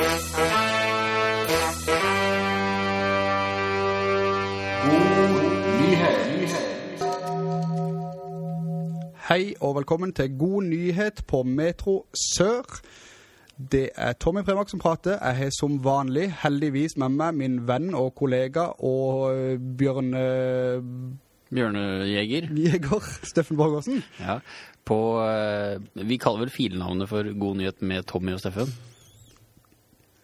Hei og velkommen til God nyhet på Metro Sør. Det er Tommy Premak som prater. Jeg har som vanlig heldigvis med meg min venn og kollega og Bjørne... Øh, Bjørnejeger. Jeger, Steffen Borgersen. Ja. På, eh, vi kaller vel filnavnet for God nyhet med Tommy og Steffen.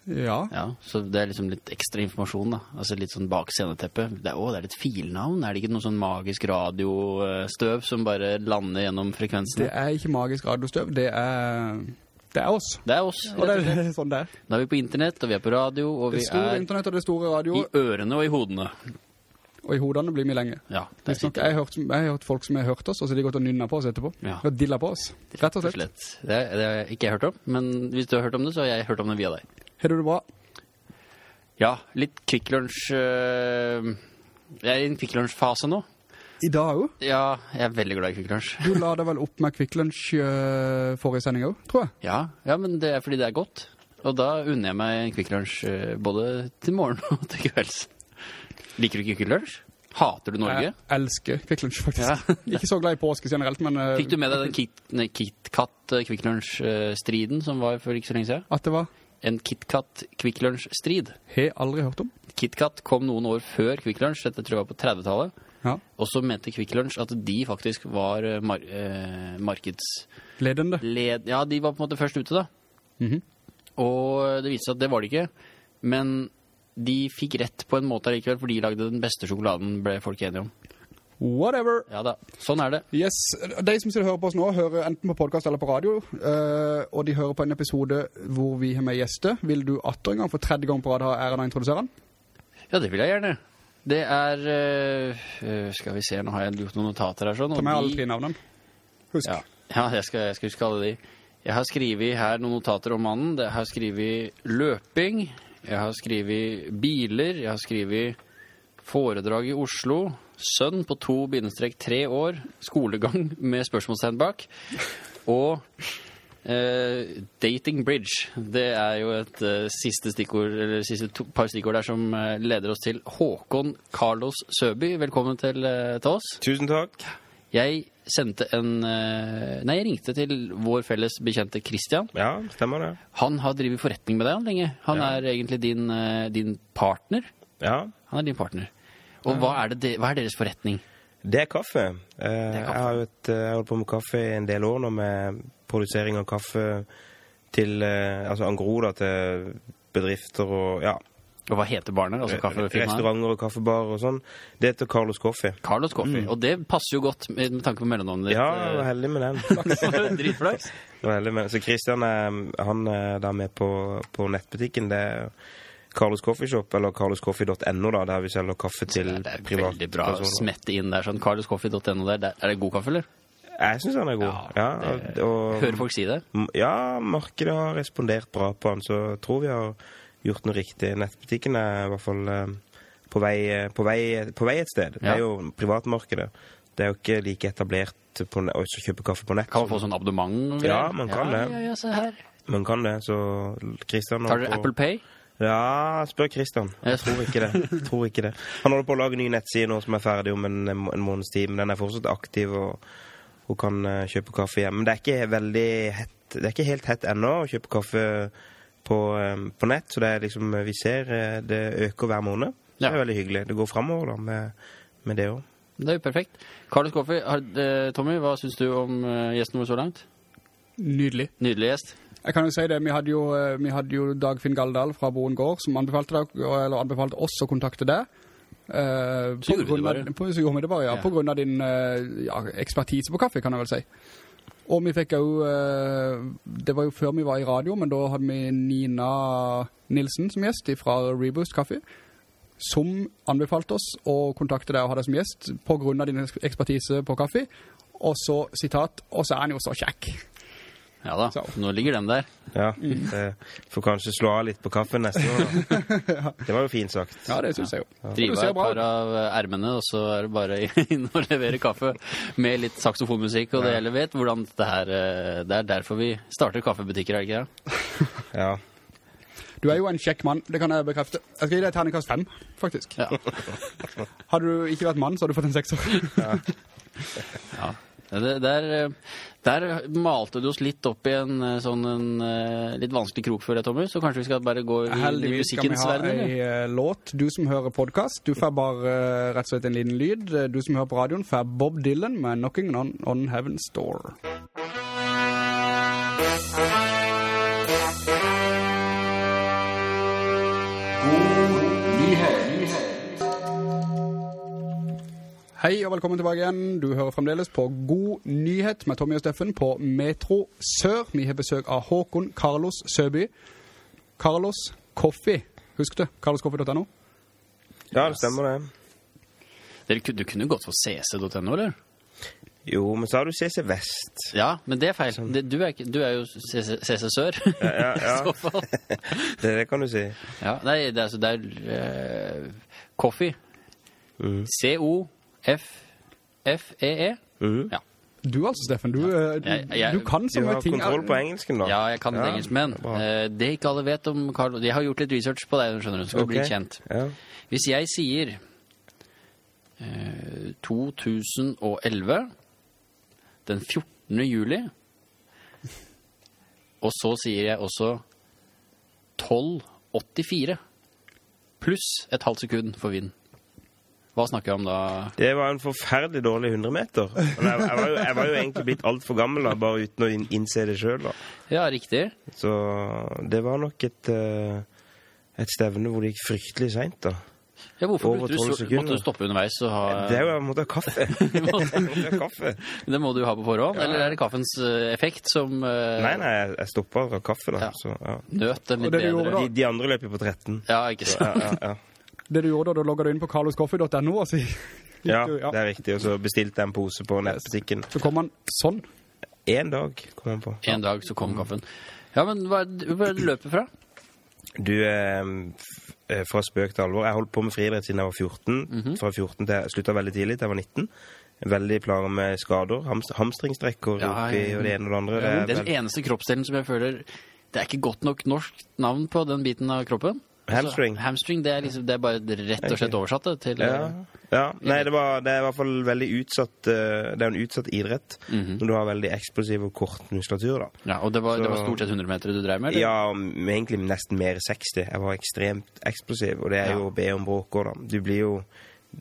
Ja. Ja, så det er liksom litt ekstra informasjon da. Altså litt sånn bak sceneteppet. Det er, å, det er et filnavn. Er det ikke noe sånn magisk radiostøv som bare lander gjennom frekvensene? Det er ikke magisk radiostøv, det er, det er oss. Det er oss. Og det er sånn det er. Da er vi på internett, og vi er på radio, og Det vi store er internett og det store radio, i ørene og i hodene. og i hodene blir vi lenge. Ja, det er Visstnok, jeg, har hørt, jeg har hørt folk som har hørt oss, og så har de gått og nynnet på oss etterpå. Ja. Og dillet på oss, rett og slett. Det, det har ikke hørt om, men hvis du har hørt om det, så har jeg hørt om det via deg. Har du det bra? Ja, litt Kvikk Lunsj øh, Jeg er i en Kvikk Lunsj-fase nå. I dag jo. Ja, jeg er veldig glad i Kvikk Lunsj. Du la deg vel opp med Kvikk Lunsj øh, forrige sending også, tror jeg. Ja, ja, men det er fordi det er godt. Og da unner jeg meg en Kvikk Lunsj øh, både til morgen og til kvelds. Liker du ikke Kvikk Lunsj? Hater du Norge? Jeg elsker Kvikk Lunsj, faktisk. Ja. ikke så glad i påske generelt, men Fikk du med deg den KitKat Kvikk Lunsj-striden som var for ikke så lenge siden? at det var En KitKat Kvikk Lunsj-strid. Har aldri hørt om. KitKat kom noen år før Kvikk Lunsj, dette tror jeg var på 30-tallet. Ja. Og så mente Kvikk Lunsj at de faktisk var øh, mar eh, markedsledende. Led Ja, de var på en måte først ute da. Mhm. Og det viste seg at det var de ikke. Men de fikk rett på en måte likevel, for de lagde den beste sjokoladen, ble folk enige om. Whatever. Ja da, sånn er det. Yes, de som sitter og hører på oss nå, hører enten på podcast eller på radio, øh, og de hører på en episode hvor vi har med gjester. Vil du atter en gang for tredje gang på rad ha æren av å introdusere den? Ja, det vil jeg gjerne. Det er, øh, øh, skal vi se, nå har jeg gjort noen notater her sånn. Ta med alle tre navnene. Husk. Ja, ja jeg, skal, jeg skal huske alle de. Jeg har skrivet her noen notater om mannen. Jeg har skrivet løping, jeg har skrivet biler, jeg har skrivet foredrag i Oslo, sønn på to bindestrek tre år, skolegang med spørsmålstegn bak, og eh, dating bridge. Det er jo et eh, siste stikkord, eller siste to, par stikkord der som eh, leder oss til Håkon Carlos Søby. Velkommen til, eh, til oss. Tusen takk. Jeg sendte en eh, Nei, jeg ringte til vår felles bekjente Christian. Ja, stemmer det. Han har drevet forretning med deg han lenge. Han Ja. er egentlig din, eh, din partner. Ja, Han er din partner. Og hva, er det hva er deres forretning? det er kaffe. Eh, kaffe. Jeg har et, eh, jeg har holdt på med kaffe i en del år nå med produsering av kaffe til, eh, altså angro da, til bedrifter og, ja, Og hva heter barnet? Altså kaffefirmaet? restauranter og kaffebar og sånn. Det heter Carlos Coffee. Carlos Coffee. Og det passer jo godt med, med tanke på mellomnavnet ditt. Ja, jeg var heldig med den. Dritflaks. Så Christian er, han er da med på, på nettbutikken. Det er Carlos Coffee Shop, eller carloscoffee.no da, der vi selger kaffe til Det er privat veldig bra å smette inn der sånn. carloscoffee.no der. der. Er det god kaffe, eller? Jeg synes han er god. Ja, det- og, og, Hører folk si det? Ja, markedet har respondert bra på den, så jeg tror vi har gjort noe riktig. Nettbutikken er i hvert fall eh, på vei, på vei, på vei et sted. Det er jo privatmarkedet. Det er jo ikke like etablert på å kjøpe kaffe på nett. Kan man få sånn abonnement? Ja, man kan ja, det. Ja, ja. Man kan det, så Christian Tar dere Apple Pay? Ja, spør Kristian. Jeg tror ikke det. Tror ikke det. Han holder på å lage ny nettside nå som er ferdig om en, en måneds tid, men den er fortsatt aktiv og, og kan eh, kjøpe kaffe hjem. Men det er ikke veldig hett. Det er ikke helt hett ennå å kjøpe kaffe på, eh, på nett, så det er liksom Vi ser eh, det øker hver måned. Det Ja. er veldig hyggelig. Det går framover da med, med det òg. Det er jo perfekt. Carlos Coffey, Tommy, hva syns du om gjesten vår så langt? Nydelig. Nydelig gjest. Jeg kan jo si det, vi hadde jo, øh, vi hadde jo Dagfinn Galdal fra Boen Gård som anbefalte, deg, eller anbefalte oss å kontakte deg. Uh, Så gjorde av. På, så gjorde vi det bare, ja. Ja. På grunn av din øh, ja, ekspertise på kaffe, kan jeg vel si. Og vi fikk jo, det var jo før vi var i radio, men da hadde vi Nina Nilsen som gjest fra Reboost Kaffe, som anbefalte oss å kontakte deg og ha deg som gjest på grunn av din ekspertise på kaffe. Og så, sitat, og så er han jo så kjekk. Ja da, Så. nå ligger den der. Ja. det Får kanskje slå av litt på kaffen neste år. Da. Det var jo fint sagt. Ja, det synes jeg jo. Ja. Drive et par av ermene, og så er det bare inn og levere kaffe med litt saksofonmusikk, og det hele vet hvordan det her eh, Det er derfor vi starter kaffebutikker, er det ikke det? Ja. Du er jo en kjekk mann, det kan jeg bekrefte. Jeg skal gi deg terningkast fem, faktisk. Ja. Hadde du ikke vært mann, så hadde du fått en sekser. ja. Det, der, der malte du oss litt opp i en eh, sånn en, eh, litt vanskelig krok for deg, Thomas, så kanskje vi skal bare gå i, i Heldigvis skal vi musikkens ha verden, eller? eh, låt. Du som hører podcast, du får bare rett og slett en liten lyd. Du som hører på radioen får Bob Dylan med Knocking on, on Heaven's Door. Hei og velkommen tilbake igjen. Du hører fremdeles på God Nyhet med Tommy og Steffen på Metro Sør. Vi har besøk av Håkon Carlos Søby. Carlos Coffee, husk det? carloscoffee.no. Ja, det stemmer det. Dere, du kunne gått for cc.no, eller? Jo, men så har du CC Vest. Ja, men det er feil. Det, du, er, du er jo CC, CC Sør. Ja, ja. I så fall. Det, det kan du si. Ja, nei, det er, altså, det er uh, Coffee. C-O-F-F-E-E. Mm. Ja. Du altså, Steffen, du, ja. du, Jeg- jeg- du kan så Du har kontroll på engelsken, da. ja, jeg kan Ja, engelsk, men uh, eh, det ikke alle vet om Carl Jeg har gjort litt research på deg, skjønner du, skal okay. bli kjent. Ja. Hvis jeg sier uh, 2011, den 14. juli, og så sier jeg også 1284, pluss et halvt sekund for vind. Hva snakker jeg om da? Det var en forferdelig dårlig 100 meter. Jeg, jeg, var jo, jeg var jo egentlig blitt altfor gammel, da, bare uten å inn- innse det sjøl. Ja, riktig. Så det var nok et, eh, et stevne hvor det gikk fryktelig seint, da. Ja, hvorfor Over du så, sekunder. måtte du stoppe underveis og ha Det er jo jeg måtte ha kaffe. Jeg måtte ha kaffe. Det må du ha på forhånd, eller er det kaffens eh, effekt som uh... Nei, nei, jeg, stoppa å dra kaffe, da. Ja. Så, ja. nøt den litt bedre? de, de andre løp jo på 13. Ja, ikke sant? Ja, ja, ja. Det du gjorde da, da logget du inn på carloscoffee.no og så, ja, du- det er riktig. Og så bestilte jeg en pose på nettbutikken. så kom han sånn. En dag kom han på. En dag så kom kaffen. Ja, men hva er det- du løper fra? Du, eh, f- eh, fra spøk til alvor. Jeg holdt på med friidrett siden jeg var 14. Mhm. Fra 14 til jeg slutta veldig tidlig, til jeg var 19. Veldig plager med skader. Hamst hamstringstrekker Ja, oppi ja, ja. og det ene og det andre. Det er Den eneste kroppsdelen som jeg føler Det er ikke godt nok norsk navn på den biten av kroppen. Hamstring. Altså, hamstring, det er, liksom, det er bare rett og slett oversatt til Ja. ja. Nei, det, var, det er i hvert fall veldig utsatt eh, Det er en utsatt idrett Mhm. når du har veldig eksplosiv og kort muskulatur. da. Ja, Og det var, det var stort sett 100 meter du drev med? eller? Ja, egentlig nesten mer 60. Jeg var ekstremt eksplosiv, og det er Ja. jo å be om bråk òg, da. Du blir jo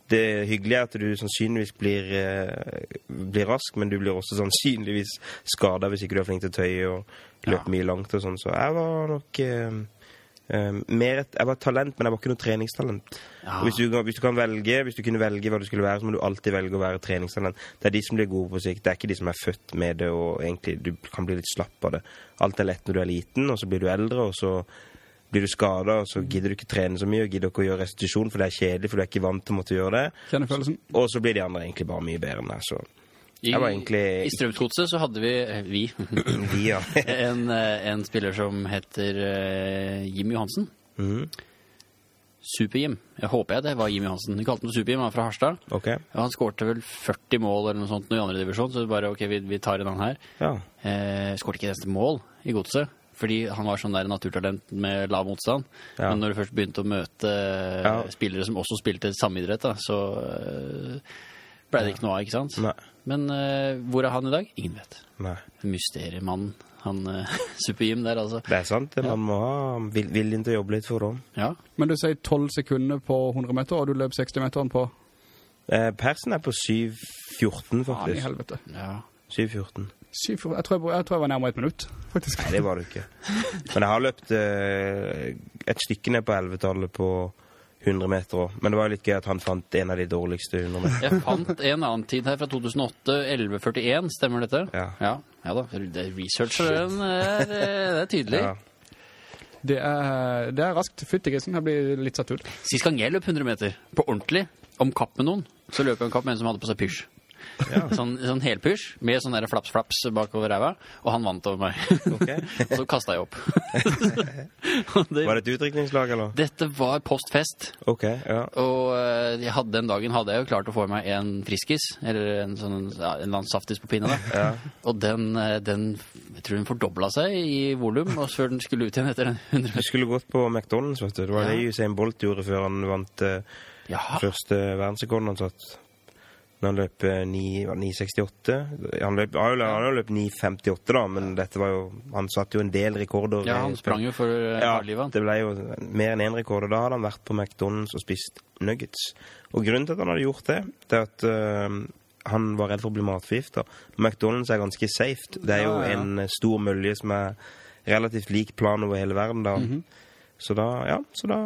Det hyggelige er at du sannsynligvis blir, eh, blir rask, men du blir også sannsynligvis skada hvis ikke du er flink til å tøye og løpe Ja. mye langt og sånn. Så jeg var nok eh, eh, mer et, Jeg var et talent, men jeg var ikke noe treningstalent. Ja. Hvis, du, hvis du kan velge Hvis du kunne velge hva du skulle være, så må du alltid velge å være treningstalent. Det er de som blir gode på sikt. Det er ikke de som er født med det, og egentlig du kan bli litt slapp av det. Alt er lett når du er liten, og så blir du eldre, og så blir du skada, og så gidder du ikke trene så mye, og gidder ikke å gjøre restitusjon, for det er kjedelig, for du er ikke vant til å måtte gjøre det. Og så blir de andre egentlig bare mye bedre enn deg, så I, var egentlig- I Strømsgodset så hadde vi vi, Vi. de, ja. en, eh, en spiller som heter eh, Jim Johansen. Mm. Super-Jim. Jeg håper jeg det var Jim Johansen. De kalte ham Super-Jim, han er fra Harstad. Okay. Han skårte vel 40 mål eller noe sånt i andre divisjon, så bare ok, vi, vi tar en annen her. Ja. Eh, skårte ikke neste eneste mål i godset, fordi han var sånn der naturtalent med lav motstand. Ja. Men når du først begynte å møte eh, Ja. spillere som også spilte samme idrett, da, så eh, ble det ikke noe av, ikke sant? Nei. Men uh, hvor er han i dag? Ingen vet. Nei. Mysteriemannen, han uh, Super-Jim der, altså. Det er sant. Man Man må ha vil- viljen til å jobbe litt for ham. Ja. Men du sier 12 sekunder på 100 meter, og du løp 60 meteren på Eh, Persen er på 7.14, faktisk. faen i helvete. ja. 7.14. Jeg, tror jeg, jeg tror jeg var nærmere et minutt, faktisk. Nei, det var det ikke. Men jeg har løpt eh, et stykke ned på 11-tallet på 100 meter òg. Men det var jo litt gøy at han fant en av de dårligste 100 meter. Jeg fant en annen tid her fra 2008, 1141, stemmer dette? Ja. Ja, ja da, det- researcheren er, eh, det er tydelig. Ja. Det er, det er raskt. Fytti grisen, jeg blir litt satt ut. Sist gang jeg løp 100 meter, på ordentlig, om kapp med noen, så løp jeg en kapp med en som hadde på seg pysj. Sånn, sånn helpysj med sånn der flaps-flaps bakover ræva, og han vant over meg. Okay. og så kasta jeg opp. Det, Var det et utdrikningslag, eller? dette var postfest. Okay, ja. Og jeg hadde, den dagen hadde jeg jo klart å få i meg en friskis, eller en sånn ja, en saftis på pinne. Ja. Og den, eh, den, jeg tror den fordobla seg i volum, og før den skulle ut igjen etter den 100 Du skulle gått på McDonald's, vet du. Det var det Usain Bolt gjorde før han vant Ja, første verdensrekorden han satt. Han løp eh, 9 var det 9,68. Han løp, han har jo løpt 9,58 da, men dette var jo, han satt jo en del rekorder. ja han sprang jo for eh, Ja, livet. han. det ble jo mer enn én rekord, og da hadde han vært på McDonald's og spist nuggets. Og grunnen til at han hadde gjort det, det er at uh, han var redd for å bli matforgifta. McDonald's er ganske safe. Det er jo Ja, ja. en eh, stor mølje som er relativt lik plan over hele verden, da. Mhm. Så da, ja, så da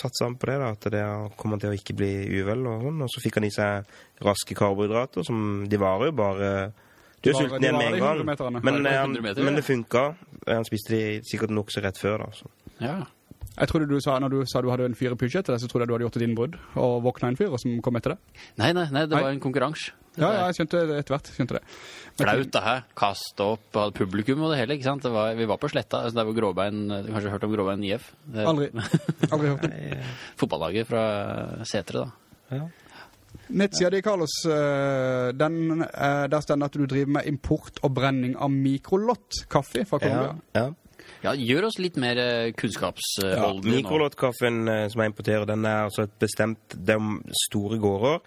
satsa han på det, da, at det kom han til å ikke bli uvel. Og sånn, og så fikk han i seg raske karbohydrater, som de varer jo bare Du er sulten igjen med en gang. Men, Bare eh, 100 meter, men ja. det funka. Han spiste de sikkert nokså rett før, da. Så. Ja. Jeg trodde du sa, når du sa du hadde en fyr i pysjet etter deg, så trodde jeg du hadde gjort et innbrudd, og våkna en fyr som kom etter det. Nei, nei, nei, det Nei. var en konkurranse. Ja, ja, jeg skjønte det etter hvert, skjønte det. Men- Flaut, det her. Kaste opp hadde publikum og det hele, ikke sant? Det var, vi var på sletta, altså der hvor Gråbein, du har kanskje hørt om Gråbein IF? Det Aldri, aldri hørt om. Fotballaget fra Setre, da. Ja. Nettsida di, Carlos, eh, den, eh, der stender at du driver med import og brenning av mikrolott kaffe fra Ja, Colombia. ja. Ja, gjør oss litt mer kunnskapsholdende Ja, nå. Mikrolåtkaffen eh, som jeg importerer, den er altså et bestemt Det er store gårder,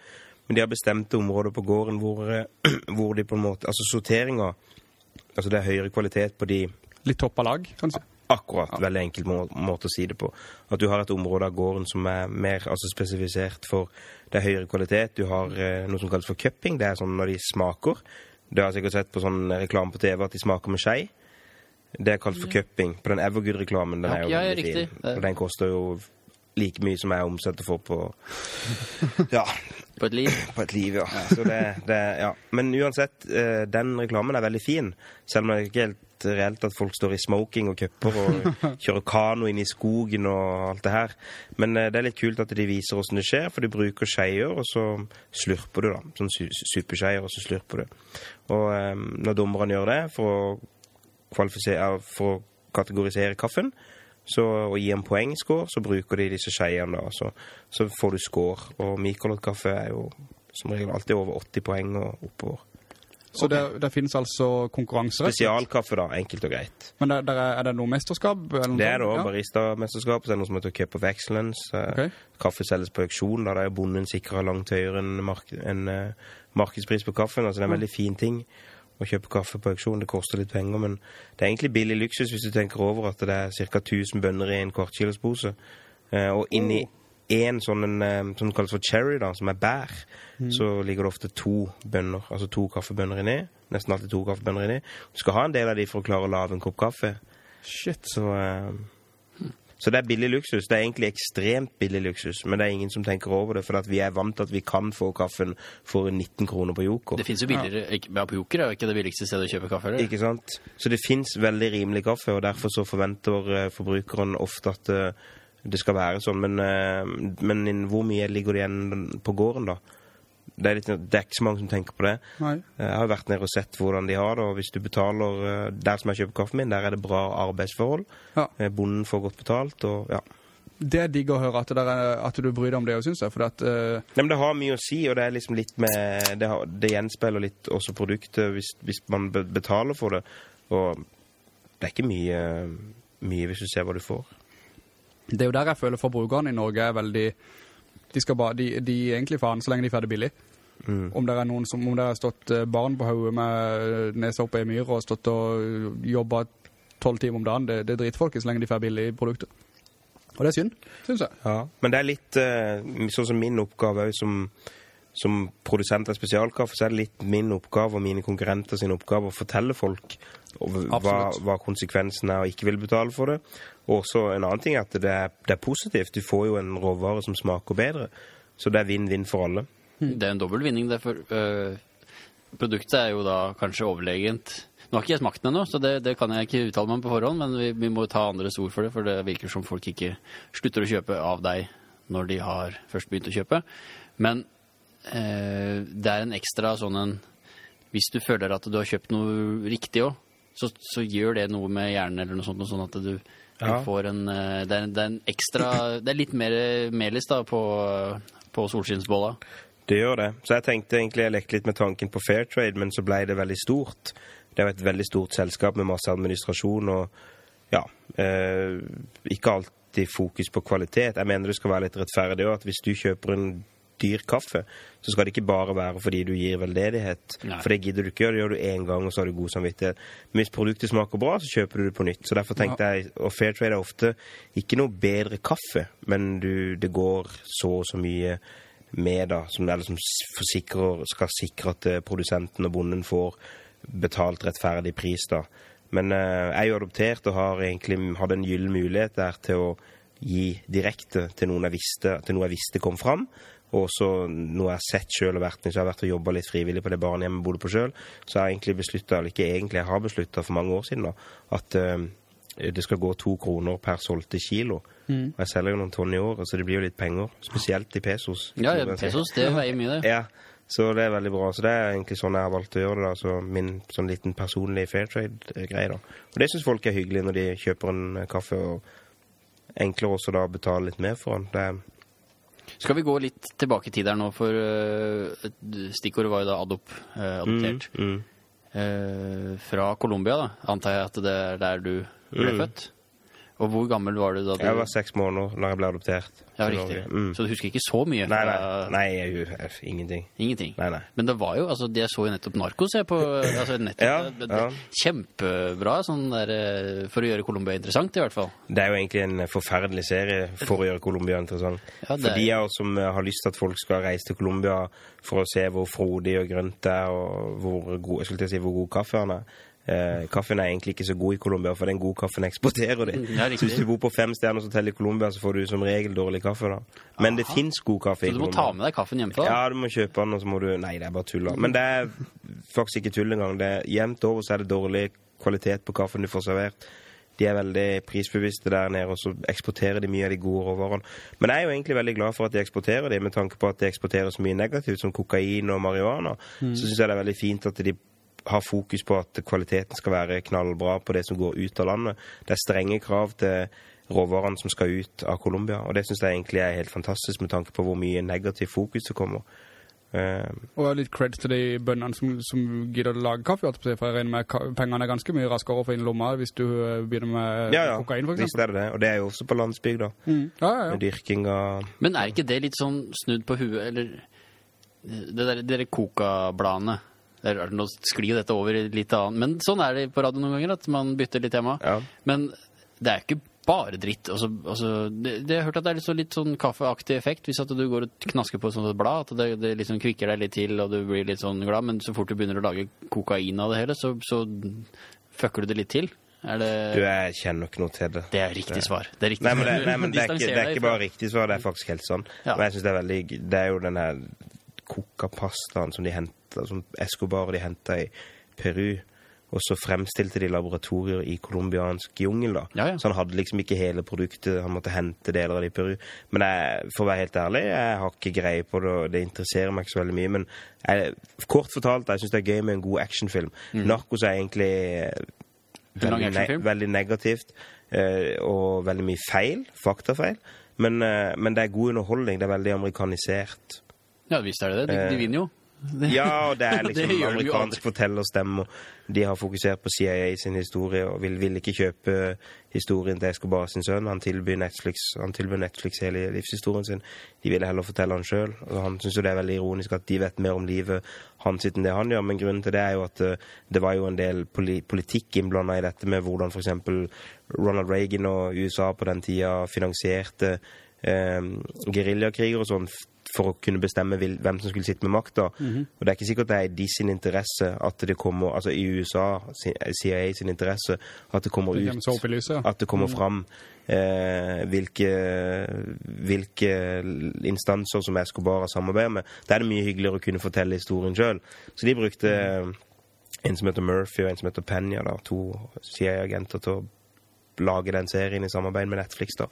men de har bestemte områder på gården hvor, eh, hvor de på en måte Altså sorteringa Altså det er høyere kvalitet på de Litt toppa lag, kan du si. Akkurat. Veldig enkel må, måte å si det på. At du har et område av gården som er mer altså spesifisert for det er høyere kvalitet. Du har eh, noe som kalles for cupping. Det er sånn når de smaker. Det har sikkert sett på sånn reklame på TV at de smaker med skei. Det er kalt for cupping. På den Evergood-reklamen. Den Ja, er jo ja, veldig fin. Og den koster jo like mye som jeg omsetter for på Ja, På et liv. på et liv, ja. Så det, det, ja. Men uansett, eh, den reklamen er veldig fin. Selv om det er ikke helt reelt at folk står i smoking og cuper og kjører kano inn i skogen og alt det her. Men eh, det er litt kult at de viser hvordan det skjer, for de bruker skeier, og så slurper du, da. Sånn su superskeier, og så slurper du. Og eh, når dommerne gjør det for å, for å kategorisere kaffen, så, å gi en poengscore, så bruker de disse skeiene da. Så, så får du score. Og mikrolåtkaffe er jo som regel alltid over 80 poeng og oppover. Så det, det finnes altså konkurranser. Spesialkaffe, da. Enkelt og greit. Men der, der er, er det noe mesterskap? Det er det òg. Ja. baristamesterskap, så er det noe som heter Cup of Excellence. Okay. Kaffe selges på auksjon, da det er bonden sikra langt høyere enn mark en, eh, markedspris på kaffen. Altså det er en veldig fin ting å kjøpe kaffe på auksjon. Det koster litt penger, men det er egentlig billig luksus hvis du tenker over at det er ca. 1000 bønner i en kvartkilospose. Eh, og inni én sånn en, eh, som kalles for cherry, da, som er bær, så ligger det ofte to bønner, altså to kaffebønner inni. Nesten alltid to kaffebønner inni. Du skal ha en del av de for å klare å lage en kopp kaffe. Shit. Så, eh, så det er billig luksus. Det er egentlig ekstremt billig luksus, men det er ingen som tenker over det, for at vi er vant til at vi kan få kaffen for 19 kroner på Joker. Det finnes jo billigere Ja, på Joker er jo ikke det billigste stedet å kjøpe kaffe. Eller? Ikke sant? Så det fins veldig rimelig kaffe, og derfor så forventer eh, forbrukeren ofte at eh, det skal være sånn. Men, eh, men hvor mye ligger det igjen på gården, da? Det er, litt, det er ikke så mange som tenker på det. Nei. Jeg har vært nede og sett hvordan de har det, og hvis du betaler eh, der som jeg kjøper kaffen min, der er det bra arbeidsforhold. Ja. Eh, Bonden får godt betalt, og ja. Det er digg å høre at, er, at du bryr deg om det, synes jeg. For at, uh... Nei, men det har mye å si, og det er liksom med Det, har, det gjenspeiler litt også produktet hvis, hvis man betaler for det. Og det er ikke mye, mye hvis du ser hva du får. det er jo der jeg føler forbrukerne i Norge er veldig... De skal bare, de, de er egentlig faen så lenge de får det billig. Mm. Om det er noen som, om det har stått eh, barn på hodet med nesa oppe i myr og stått og jobbet 12 timer om dagen, det, det er folk så lenge de får billig produkter. Og det er synd, synes jeg. Ja, men det er litt eh, sånn som min oppgave òg som, som produsent av spesialkaffe, så er det litt min oppgave og mine konkurrenter sin oppgave å fortelle folk hva, hva konsekvensen er og ikke vil betale for det. Og så en annen ting er at det er, det er positivt. Du får jo en råvare som smaker bedre. Så det er vinn-vinn for alle. Det er en dobbel vinning. Derfor, øh, produktet er jo da kanskje overlegent. Nå har ikke jeg smakt den ennå, så det, det kan jeg ikke uttale meg om på forhånd, men vi, vi må ta andres ord for det, for det virker som folk ikke slutter å kjøpe av deg når de har først begynt å kjøpe. Men eh, det er en ekstra sånn en Hvis du føler at du har kjøpt noe riktig òg, så, så gjør det noe med hjernen eller noe sånt, noe sånn at du, Ja. du får en eh, det er, det er en ekstra Det er litt mer melis da på, på solskinnsbolla. Det gjør det. Så jeg tenkte egentlig jeg lekte litt med tanken på fair trade, men så ble det veldig stort. Det er jo et veldig stort selskap med masse administrasjon og ja eh, Ikke alltid fokus på kvalitet. Jeg mener det skal være litt rettferdig òg, at hvis du kjøper en dyr kaffe, så skal det ikke bare være fordi du gir veldedighet. Nei. For det gidder du ikke gjøre. Det gjør du én gang, og så har du god samvittighet. Men hvis produktet smaker bra, så kjøper du det på nytt. Så derfor tenkte jeg Og fair trade er ofte ikke noe bedre kaffe, men du, det går så og så mye med, da, som, eller som forsikrer, skal sikre at eh, produsenten og bonden får betalt rettferdig pris, da. Men eh, jeg er jo adoptert og har egentlig hatt en gyllen mulighet der til å gi direkte til, noen jeg visste, til noe jeg visste kom fram. Og også noe jeg har sett sjøl og vært med. Så jeg har vært og jobba litt frivillig på det barnehjemmet jeg bodde på sjøl. Så jeg har egentlig beslutta, eller ikke egentlig, jeg har beslutta for mange år siden, da, at uh, det skal gå to kroner per solgte kilo. Og jeg selger jo noen tonn i året, så det blir jo litt penger. Spesielt i pesos. Ja, ja, jeg pesos, det veier mye, det. Ja, så det er veldig bra. Så det er egentlig sånn jeg har valgt å gjøre det. da, så Min sånn liten personlige fair trade-greie. da. Og det syns folk er hyggelig når de kjøper en eh, kaffe. og Enklere også da å betale litt mer for den. Det er, Skal vi gå litt tilbake i tid her nå, for uh, stikkordet var jo da adop, uh, adoptert. mm, Eh, fra Colombia, da, antar jeg at det er der du ble Mm. født. Og hvor gammel var du da du jeg var seks måneder da jeg ble adoptert. Ja, riktig. Mm. Så du husker ikke så mye? Nei, nei. nei jeg, jeg, ingenting. Ingenting? Nei, nei. Men det var jo, altså, jeg så jo nettopp Narkos, jeg, på altså, nettopp, Ja, det, det, ja. Kjempebra, sånn der, eh, for å gjøre Colombia interessant, i hvert fall. Det er jo egentlig en forferdelig serie for å gjøre Colombia interessant. Ja, for de av oss som eh, har lyst til at folk skal reise til Colombia for å se hvor frodig og grønt det er, og hvor god, jeg skulle til å si hvor god kaffe han er. Eh, kaffen er egentlig ikke så god i Colombia, for den gode kaffen eksporterer de. Ja, så hvis du bor på fem stjerners hotell i Colombia, så får du som regel dårlig kaffe, da. Men det fins god kaffe Så du må ta med deg kaffen hjemmefra? Ja, du må kjøpe den, og så må du Nei, det er bare tull. Men det er faktisk ikke tull engang. Det er Jevnt over så er det dårlig kvalitet på kaffen du får servert. De er veldig prisbevisste der nede, og så eksporterer de mye av de gode råvarene. Men jeg er jo egentlig veldig glad for at de eksporterer de, med tanke på at de eksporterer så mye negativt, som kokain og marihuana. Så syns jeg det er veldig fint at de har fokus på at kvaliteten skal være knallbra på det som går ut av landet. Det er strenge krav til råvarene som skal ut av Colombia, og det syns jeg egentlig er helt fantastisk med tanke på hvor mye negativ fokus det kommer. Eh, Og litt creds til de bøndene som, som gidder å lage kaffe, for jeg regner med pengene er ganske mye raskere å få inn i lomma hvis du eh, begynner med ja, ja, kokain, for visst eksempel. er det det. Og det er jo også på landsbygda. Mm. Ja, ja, ja. Med dyrking av Men er ikke det litt sånn snudd på huet, eller det der, dere Coca-bladene? Det er Nå sklir jo dette over litt annet, men sånn er det på radio noen ganger, at man bytter litt tema. Ja. Men det er ikke bare dritt. Altså, altså, det, det, jeg har hørt at det er litt, så, litt sånn kaffeaktig effekt hvis at du går og knasker på et sånt blad, at det, det liksom kvikker deg litt til, og du blir litt sånn glad, men så fort du begynner å lage kokain av det hele, så, så fucker du det litt til. Er det Du, jeg kjenner ikke noe til det. Det er riktig svar. Det er riktig Nei, men, det, nei, men det, er ikke, er ikke bare riktig svar, det er faktisk helt sånn. Ja. Men jeg synes det er veldig Det er jo den her coca-pastaen som de henta Som Escobar de henta i Peru. Og så fremstilte de laboratorier i colombiansk jungel. da. Ja, ja. Så han hadde liksom ikke hele produktet, han måtte hente deler av det i Peru. Men jeg, for å være helt ærlig, jeg har ikke greie på det, og det interesserer meg ikke så veldig mye. Men jeg, kort fortalt, jeg syns det er gøy med en god actionfilm. Narkos er egentlig Mm. Veldig, ne veldig negativt eh, og veldig mye feil, faktafeil. Men, eh, men det er god underholdning. Det er veldig amerikanisert. Ja, visst er det det. De, de vinner jo. Det- Ja, og det er liksom det amerikansk fortellerstemme. De har fokusert på CIA sin historie og vil, vil ikke kjøpe historien til Escobar sin sønn. Han tilbyr Netflix, han tilbyr Netflix hele livshistorien sin. De ville heller fortelle han sjøl. Han syns det er veldig ironisk at de vet mer om livet hans enn det han gjør. Men grunnen til det er jo at eh, det var jo en del politikk innblanda i dette med hvordan f.eks. Ronald Reagan og USA på den tida finansierte eh, geriljakriger og sånn for å kunne bestemme hvem som skulle sitte med makta. Og det er ikke sikkert det er i de sin interesse at det kommer Altså i USA, CIA sin interesse, at det kommer Det ut lyset, ja. At det kommer fram eh, hvilke, hvilke instanser som Escobar har samarbeidet med. Da er det mye hyggeligere å kunne fortelle historien sjøl. Så de brukte en som heter Murphy og en som heter Penya, da, to CIA-agenter, til å lage den serien i samarbeid med Netflix, da.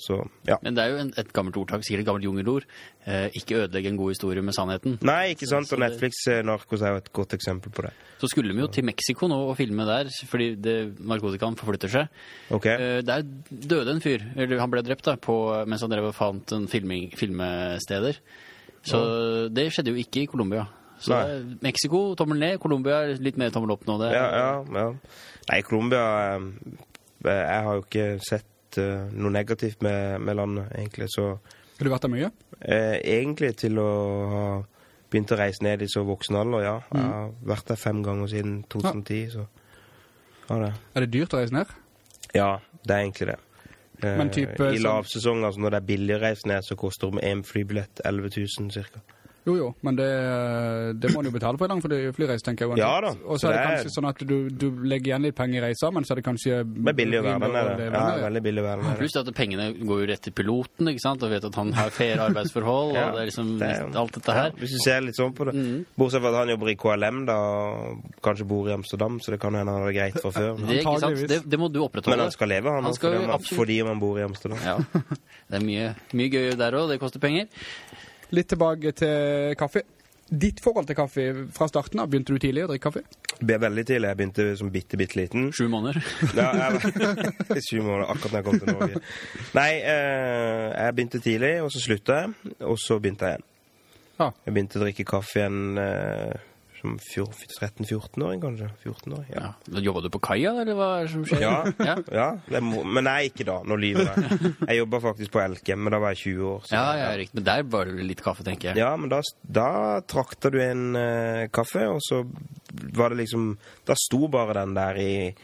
Så, ja. Men det er jo en, et gammelt ordtak, sikkert et gammelt jungelord. Eh, ikke ødelegge en god historie med sannheten. Nei, ikke sant? Og Netflix Narkos Narcos er jo et godt eksempel på det. Så skulle vi jo til Mexico nå og filme der, fordi det, narkotikaen forflytter seg. Okay. Eh, Der døde en fyr, eller han ble drept da, på, mens han drev og fant en filming, filmesteder. Så det skjedde jo ikke i Colombia. Så Nei. Mexico, tommel ned, Colombia litt mer tommel opp nå. Det, Ja, ja, ja. Nei, Colombia eh, Jeg har jo ikke sett eh, noe negativt med, med landet, egentlig. Så Har du vært der mye? eh, egentlig til å ha begynt å reise ned i så voksen alder, ja. Jeg har vært der fem ganger siden 2010, så ja, det. Er det dyrt å reise ned? Ja, det er egentlig det. Eh, Men type I lavsesonger, lavsesong, altså når det er billig å reise ned, så koster det med én flybillett 11 000 cirka. Jo, jo, men det, det må man jo betale for i dag, for det flyreise, tenker jeg. Ja da, Og så er det det er- kanskje sånn at du, du legger igjen litt penger i reiser, men så er det kanskje... Det er billig å være med, det. Ja, veldig billig å være med. Pluss at pengene går jo rett til piloten, ikke sant? Og vet at han har fair arbeidsforhold, Ja, og det er liksom det er- alt dette her. Ja, hvis du ser litt sånn på det. Mm. Bortsett fra at han jobber i KLM, da, og kanskje bor i Amsterdam, så det kan hende han har det greit fra før. Det, er ikke sant? Det, det må du opprettholde. Men han skal leve, han, Han skal fordi, jo man, absolutt- fordi man bor i Amsterdam. Ja, det er mye, mye gøy der også, det koster penger. Litt tilbake til kaffe. Ditt forhold til kaffe fra starten av, begynte du tidlig å drikke kaffe? Be veldig tidlig. Jeg begynte som bitte, bitte liten. Sju måneder. Ja, jeg sju måneder, akkurat da jeg kom til Norge. Nei, eh, jeg begynte tidlig, og så slutta jeg, og så begynte jeg igjen. Ah. Jeg begynte å drikke kaffe igjen eh, som 13-14-åring, kanskje. 14-åring, ja. Ja. Men Jobba du på kaia, eller hva er det som skjer? Ja, Ja. ja men nei, ikke da. Nå lyver jeg. Jeg jobba faktisk på Elkem, men da var jeg 20 år. så- Ja, ja, riktig. Men der var det litt kaffe, tenker jeg. Ja, men da, da trakta du en uh, kaffe, og så var det liksom Da sto bare den der i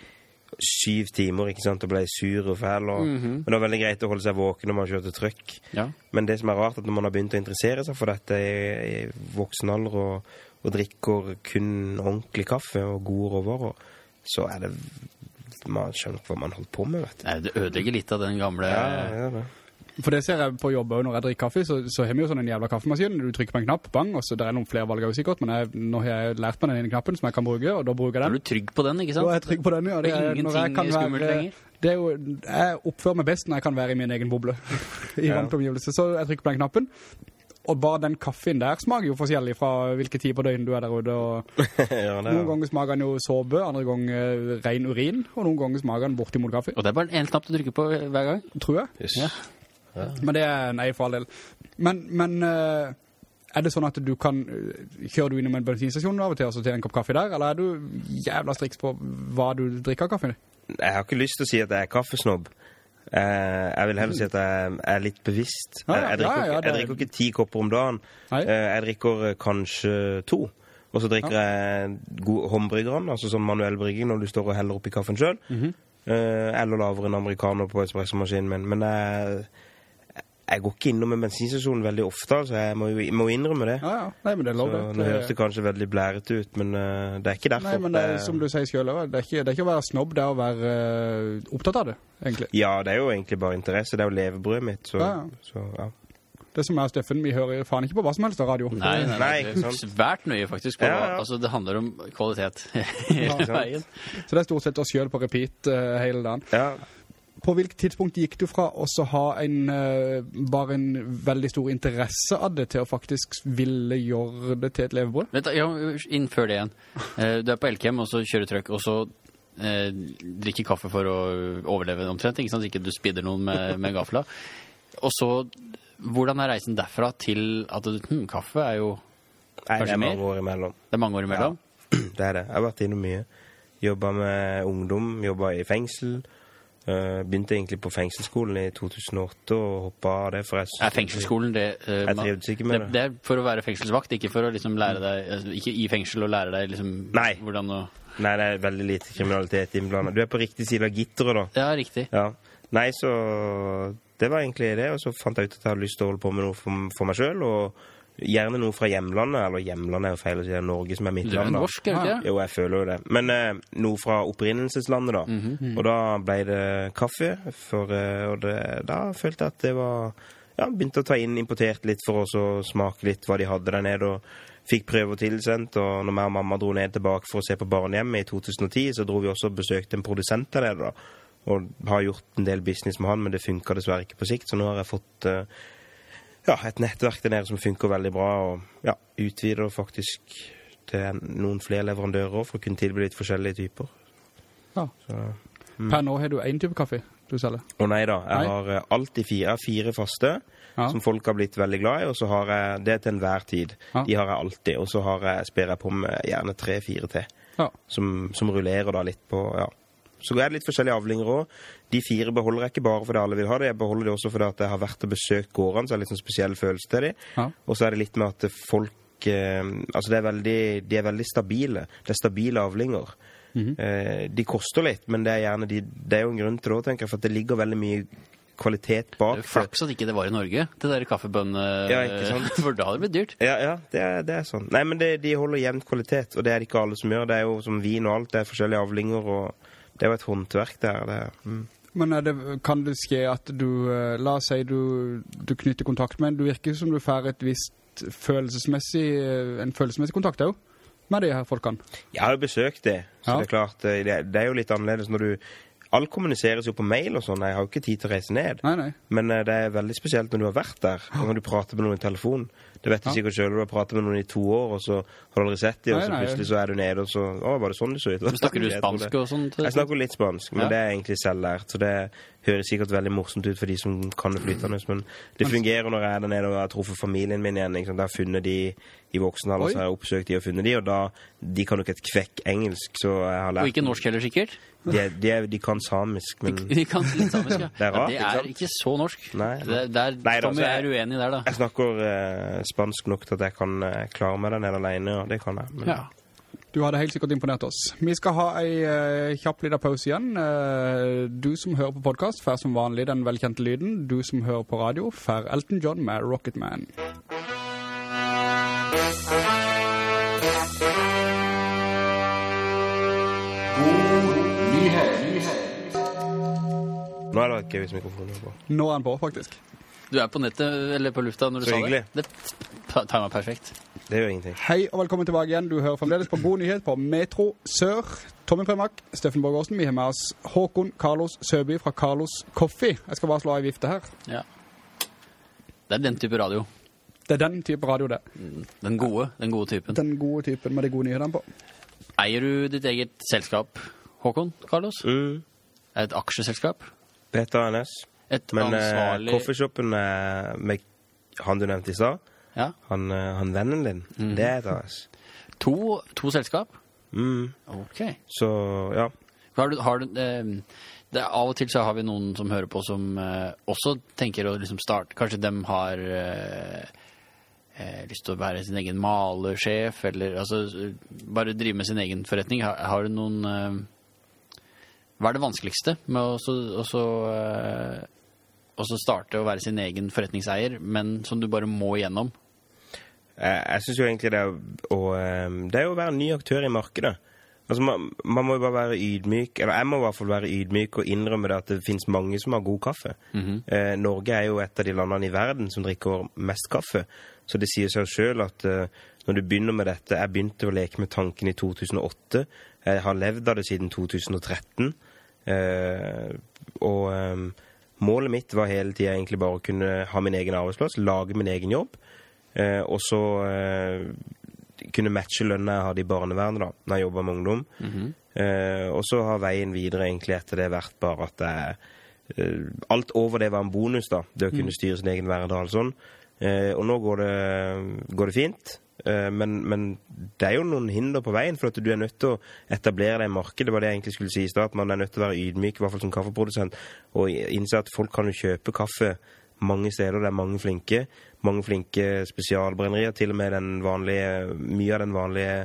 syv timer ikke sant, og ble sur og fæl. Og, Men det var veldig greit å holde seg våken når man kjørte trøkk. Ja. Men det som er rart, at når man har begynt å interessere seg for dette i, i voksen alder og, og drikker kun ordentlig kaffe og gode råvarer, så er det Man skjønner ikke hva man holder på med, vet du. Nei, det ødelegger litt av den gamle Ja, ja, det. For det ser jeg på jobb også når jeg drikker kaffe, så, så har vi jo sånn en jævla kaffemaskin. Du trykker på en knapp, bang, og så det er noen flere valg også sikkert, men jeg, nå har jeg lært meg den ene knappen som jeg kan bruke, og da bruker jeg Er den. du trygg på den, ikke Da sant? er jeg trygg på den, ja. Det er, Ingenting skummelt være, lenger. det er jo, jeg oppfører meg best når jeg kan være i min egen boble, i Ja. vant omgivelse. Så jeg trykker på den knappen, og bare den kaffen der smaker jo forskjellig fra hvilke tid på døgnet du er der ute, og ja, det noen er, ganger smaker den jo såpe, andre ganger ren urin, og noen ganger smaker den bortimot kaffe, Og det er bare en knapp du trykker på hver gang. tror jeg. Yes. Ja. Men det er nei for all del. Men, men eh, er det sånn at du kan eh, Kjører du innom en bensinstasjon av og til og sorterer til en kopp kaffe der, eller er du jævla striks på hva du drikker av kaffe? Jeg har ikke lyst til å si at jeg er kaffesnobb. Eh, jeg vil heller si at jeg er litt bevisst. Jeg, jeg, drikker, jeg drikker ikke ti kopper om dagen. Eh, jeg drikker eh, kanskje to. Og så drikker jeg håndbryggeren, altså sånn manuell brygging når du står og heller oppi kaffen sjøl. Mhm. eller lavere en amerikaner på espressomaskinen min. Men jeg, jeg går ikke innom en bensinstasjon veldig ofte, så Jeg må jo må innrømme det. Ja, ja. Nei, men det er lov Så, det. nå høres det kanskje veldig blærete ut, men uh, det er ikke derfor. Nei, men det er, som du sier selv, det er, ikke, det er ikke å være snobb, det er å være uh, opptatt av det, egentlig. Ja, det er jo egentlig bare interesse. Det er jo levebrødet mitt. Så, Ja, så ja. Det som er Steffen, vi hører faen ikke på hva som helst av radio. Nei, nei, Nei, det er svært nøye faktisk. På, Ja, ja. Altså, det handler om kvalitet hele veien. Så det er stort sett oss selv på repeat uh, hele dagen. ja. På hvilket tidspunkt gikk du fra å ha en, eh, bare en veldig stor interesse av det til å faktisk ville gjøre det til et levebrød? Vent, da, ja, innfør det igjen. Eh, Du er på Elkem, og så kjører trøkk, og så eh, drikker kaffe for å overleve omtrent, ikke sant? Ikke du spidder noen med, med gafla. Og så, hvordan er reisen derfra til at du, hm, kaffe er jo, Nei, det er mange år imellom. det er mange år imellom. Det er det. Jeg har vært innom mye. Jobba med ungdom, jobba i fengsel. Eh, begynte egentlig på fengselsskolen i 2008 og hoppa av det. For jeg, Er fengselsskolen det, uh, man- det. Det er for å være fengselsvakt, ikke for å liksom lære deg, altså, ikke i fengsel og lære deg liksom Nei. hvordan å... Nei, det er veldig lite kriminalitet innblanda. Du er på riktig side av gitteret, da. Ja, riktig. Ja. Nei, så Det var egentlig det. Og så fant jeg ut at jeg hadde lyst til å holde på med noe for, for meg sjøl. Og gjerne noe fra hjemlandet. Eller hjemlandet er jo feil å si, det er Norge som er mitt Du er land. norsk, er du ikke? Jo, jeg føler jo det. Men eh, noe fra opprinnelseslandet, da. Mhm. Og da ble det kaffe. For, eh, og det, da følte jeg at det var Ja, begynte å ta inn importert litt for oss å smake litt hva de hadde der nede. og Fikk prøver tilsendt, og når meg og mamma dro ned tilbake for å se på barnehjemmet i 2010, så dro vi også og besøkte en produsent der nede, da. Og har gjort en del business med han, men det funka dessverre ikke på sikt. Så nå har jeg fått eh, ja, et nettverk der nede som funker veldig bra, og ja, utvider faktisk til noen flere leverandører for å kunne tilby litt forskjellige typer. Ja. Så, Per nå har du en type kaffe du selger. Å nei da, jeg Nei. har eh, alltid fire, fire faste Ja. som folk har blitt veldig glad i, og så har jeg det til enhver tid. Ja. De har jeg alltid, og så har jeg, sper jeg på med gjerne tre-fire til, Ja. som, som rullerer da litt på, ja. Så er det litt forskjellige avlinger også. De fire beholder jeg ikke bare fordi alle vil ha det, jeg beholder det også fordi at jeg har vært og besøkt gårdene, så jeg har litt sånn spesiell følelse til de. Ja. Og så er det litt med at folk eh, Altså, det er veldig, de er veldig stabile. Det er stabile avlinger. eh, de koster litt, men det er gjerne de, Det er jo en grunn til det òg, tenker jeg, for at det ligger veldig mye kvalitet bak. Det er er Flaks at ikke det var i Norge, det der kaffebønne... Ja, ikke sant? For da hadde det blitt dyrt. Ja, ja, det er, det er sånn. Nei, men det, de holder jevn kvalitet, og det er det ikke alle som gjør. Det er jo som vin og alt, det er forskjellige avlinger, og det er jo et håndverk der. Det mm. Men det, kan det skje at du, eh, la oss si du, du knytter kontakt med en, du virker som du får et visst følelsesmessig, eh, en følelsesmessig kontakt også, med de her folkene. Jeg har jo besøkt det, så Ja. det er klart, eh, det, det er jo litt annerledes når du Alt kommuniseres jo på mail og sånn, jeg har jo ikke tid til å reise ned. Nei, nei. Men det er veldig spesielt når du har vært der, og når du prater med noen i telefon. Det vet du Ja. sikkert selv, du har pratet med noen i to år, og så har du aldri sett dem, og så nei. plutselig så er du nede, og så Å, var det sånn det så ut? Snakker du spansk og sånt? Jeg snakker litt spansk, men Ja. det er egentlig selvlært, så det høres sikkert veldig morsomt ut for de som kan det flytende, men det fungerer når jeg er der nede og jeg har truffet familien min igjen, ikke sant? Da har funnet de i voksen alder, så har jeg oppsøkt de og funnet de, og da, de kan jo ikke et kvekk engelsk, så jeg har lært Og ikke norsk heller, sikkert? De, de, er- de kan samisk, men De kan litt samisk, ja. Det er rart, ja, ikke det er ikke så norsk. Nei. Det, der Nei, da, Tommy så jeg- er uenig der, da. jeg snakker eh, spansk nok til at jeg kan eh, klare meg der nede alene, og det kan jeg. Men, Ja. Du hadde helt sikkert imponert oss. Vi skal ha ei eh, kjapp liten pause igjen. Eh, du som hører på podcast, fær som vanlig den velkjente lyden. Du som hører på radio, fær Elton John med Rocketman. Nå er det ikke hvis mikrofonen er på. Nå er den på, faktisk. Du er på nettet, eller på lufta, når du Så sa hyggelig. det? Det tar meg perfekt. Det gjør ingenting. Hei og velkommen tilbake igjen. Du hører fremdeles på God nyhet på Metro Sør. Tommy Premak, Steffen Borg Aasen. Vi har med oss Håkon Carlos Søby fra Carlos Coffee. Jeg skal bare slå av ei vifte her. Ja. Det er den type radio. Det er den type radio, det. Den gode, den gode typen. Den gode typen med de gode nyhetene på. Eier du ditt eget selskap, Håkon Carlos? Mm. Det et aksjeselskap? Peter ANS. Et Men eh, ansvarlig coffeeshopen eh, med han du nevnte i stad, Ja. han, eh, han vennen din, det er et AS. To, to selskap? Mm. Ok. Så ja. Har du, har du, eh, det, av og til så har vi noen som hører på som også tenker å liksom starte Kanskje de har eh, lyst til å være sin egen malersjef, eller altså bare drive med sin egen forretning. Har, har du noen eh, Hva er det vanskeligste med å eh, starte å være sin egen forretningseier, men som du bare må gjennom? Jeg, synes syns jo egentlig det er å eh, Det er å være en ny aktør i markedet. Altså, man, man må jo bare være ydmyk, eller jeg må i hvert fall være ydmyk og innrømme det at det finnes mange som har god kaffe. eh, Norge er jo et av de landene i verden som drikker mest kaffe. Så det sier seg sjøl at eh, når du begynner med dette Jeg begynte å leke med tanken i 2008. Jeg har levd av det siden 2013. Eh, og eh, målet mitt var hele tida egentlig bare å kunne ha min egen arbeidsplass, lage min egen jobb. Eh, og så eh, kunne matche lønna jeg hadde i barnevernet da når jeg jobba med ungdom. eh, og så har veien videre egentlig etter det vært bare at jeg Alt over det var en bonus, da. Det å kunne styre sin egen hverdag og sånn. Eh, og nå går det, går det fint. Eh, men, men det er jo noen hinder på veien, for at du er nødt til å etablere deg i markedet. Det var det jeg egentlig skulle si i stad, man er nødt til å være ydmyk, i hvert fall som kaffeprodusent, og innse at folk kan jo kjøpe kaffe mange steder. Det er mange flinke. Mange flinke spesialbrennerier. Til og med den vanlige, mye av den vanlige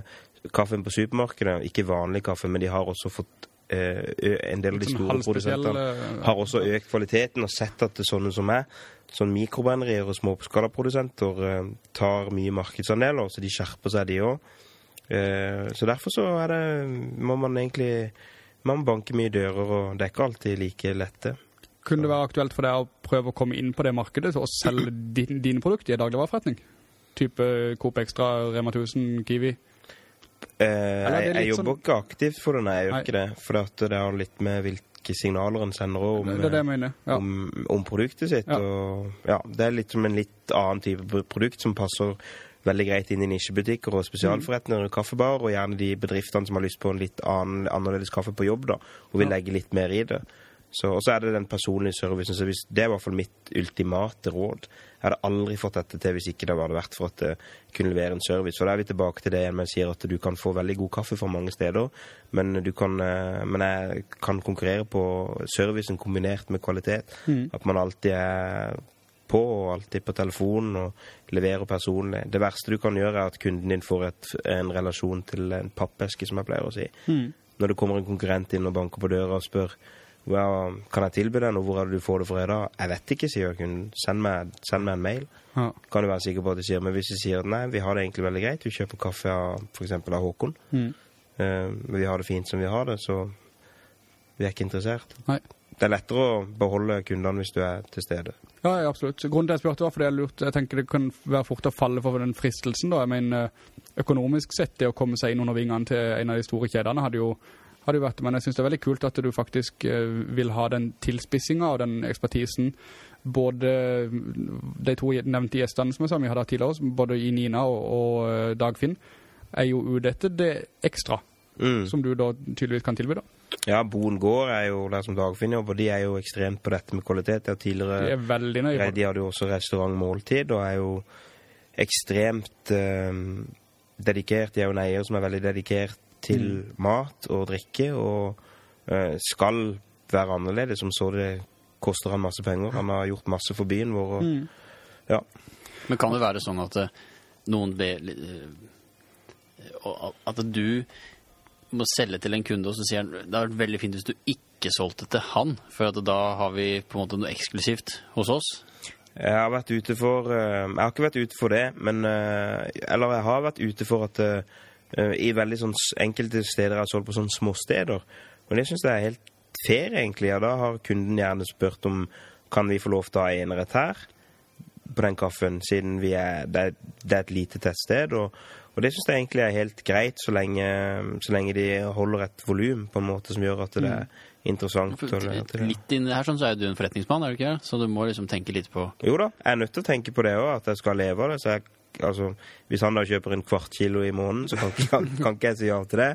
kaffen på supermarkedet. Ikke vanlig kaffe, men de har også fått En del av de Sånn store produsentene eh, har også økt kvaliteten og sett at det er sånne som meg, sånn mikrobrennerier og småskalaprodusenter, eh, tar mye markedsandeler, så de skjerper seg, de òg. Eh, så derfor så er det må man egentlig man må banke mye dører, og det er ikke alltid like lette. Kunne det være aktuelt for deg å prøve å komme inn på det markedet og selge din, dine produkter i dagligvareforretning? Type Coop Extra, Rema 1000, Kiwi? Eh, jeg, jeg jobber sånn- ikke aktivt for det, nei, jeg gjør ikke det. For det har litt med hvilke signaler en sender om, Det det. Ja. om, om produktet sitt. Ja. Og, ja, det er litt som en litt annen type produkt som passer veldig greit inn i nisjebutikker og spesialforretninger og kaffebar, og gjerne de bedriftene som har lyst på en litt annen, annerledes kaffe på jobb, da, og vil legge litt mer i det. Så, og så er det den personlige servicen. Så hvis, det er i hvert fall mitt ultimate råd. Jeg hadde aldri fått dette til hvis ikke det hadde vært for at jeg kunne levere en service. For da er vi tilbake til det igjen med jeg sier at du kan få veldig god kaffe fra mange steder, men, du kan, eh, men jeg kan konkurrere på servicen kombinert med kvalitet. At man alltid er på og alltid på telefonen og leverer personlig. Det verste du kan gjøre, er at kunden din får et, en relasjon til en pappeske, som jeg pleier å si. Når det kommer en konkurrent inn og banker på døra og spør hva kan jeg tilby deg noe, hvor er det du får det fra i dag? Jeg vet ikke, sier kunden. Send meg, send meg en mail. Ja. Kan du være sikker på at de sier. Men hvis de sier nei, vi har det egentlig veldig greit, vi kjøper kaffe av f.eks. av Håkon, Mm. uh, vi har det fint som vi har det, så vi er ikke interessert. Nei. Det er lettere å beholde kundene hvis du er til stede. Ja, ja, absolutt. Grunnen til at jeg spurte var fordi jeg lurte, jeg tenker det kan være fort å falle for den fristelsen da. Jeg mener, økonomisk sett, det å komme seg inn under vingene til en av de store kjedene hadde jo, hadde jo vært, men jeg synes det er veldig kult at du faktisk eh, vil ha den tilspissingen og den ekspertisen. Både de to nevnte gjestene som jeg sa, vi hadde tidligere, både i Nina og, og eh, Dagfinn, er jo ute etter det ekstra, Mm. som du da tydeligvis kan tilby da. Ja, Boen gård er jo der som Dagfinn jobber, de er jo ekstremt på dette med kvalitet. De tidligere de er veldig nøye på det. De hadde jo også restaurantmåltid, og er jo ekstremt eh, dedikert. De er jo en eier som er veldig dedikert til Mm. mat og drikke, og eh, skal være annerledes, som så det koster han masse penger. Han har gjort masse for byen vår, og Mm. ja. Men kan det være sånn at eh, noen be, eh, At du må selge til en kunde, og så sier han det hadde vært veldig fint hvis du ikke solgte til han, for at da har vi på en måte noe eksklusivt hos oss? Jeg har vært ute for eh, Jeg har ikke vært ute for det, men Eller jeg har vært ute for at I veldig sånn enkelte steder jeg har solgt på sånne småsteder. Og det syns jeg er helt fair, egentlig. Ja, da har kunden gjerne spurt om kan vi få lov til å ha enerett her på den kaffen, siden vi er, det, er, det er et lite tettsted. Og, og det syns jeg egentlig er helt greit, så lenge, så lenge de holder et volum på en måte som gjør at det er interessant. For, det. litt inn her sånn, så er du en forretningsmann, er du ikke det? Så du må liksom tenke litt på Jo da, jeg er nødt til å tenke på det òg, at jeg skal leve av det. Så jeg, altså, hvis han da kjøper en kvart kilo i måneden, så kan, kan, kan ikke jeg si ja til det.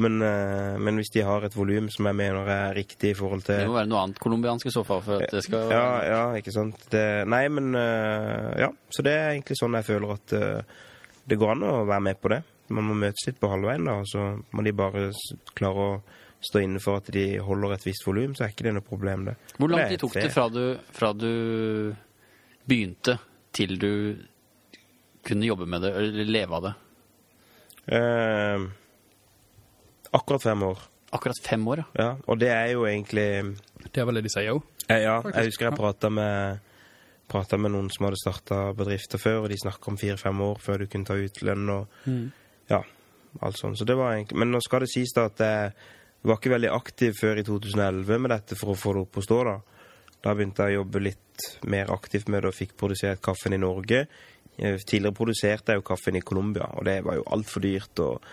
Men, eh, men hvis de har et volum som jeg mener er riktig i forhold Det må være noe annet colombiansk i så fall, for at det skal ja, ja, ikke sant. Det, nei, men eh, Ja. Så det er egentlig sånn jeg føler at eh, det går an å være med på det. Man må møtes litt på halvveien, da, og så må de bare klare å stå inne for at de holder et visst volum, så er ikke det noe problem, det. Hvor lang tid tok det fra du, fra du begynte til du kunne jobbe med det, eller leve av det? Eh, akkurat fem år. Akkurat fem år, ja. Ja, og det er jo egentlig Det er vel det de sier jo. Eh, Ja, Faktisk, jeg husker jeg prata med, med noen som hadde starta bedrifter før, og de snakka om fire-fem år før du kunne ta ut lønn og ja, alt sånt. Så det var egentlig Men nå skal det sies da at jeg var ikke veldig aktiv før i 2011 med dette for å få det opp å stå, da. Da begynte jeg å jobbe litt mer aktivt med det og fikk produsert kaffen i Norge. Eh, Tidligere produserte jeg jo kaffen i Colombia, og det var jo altfor dyrt. og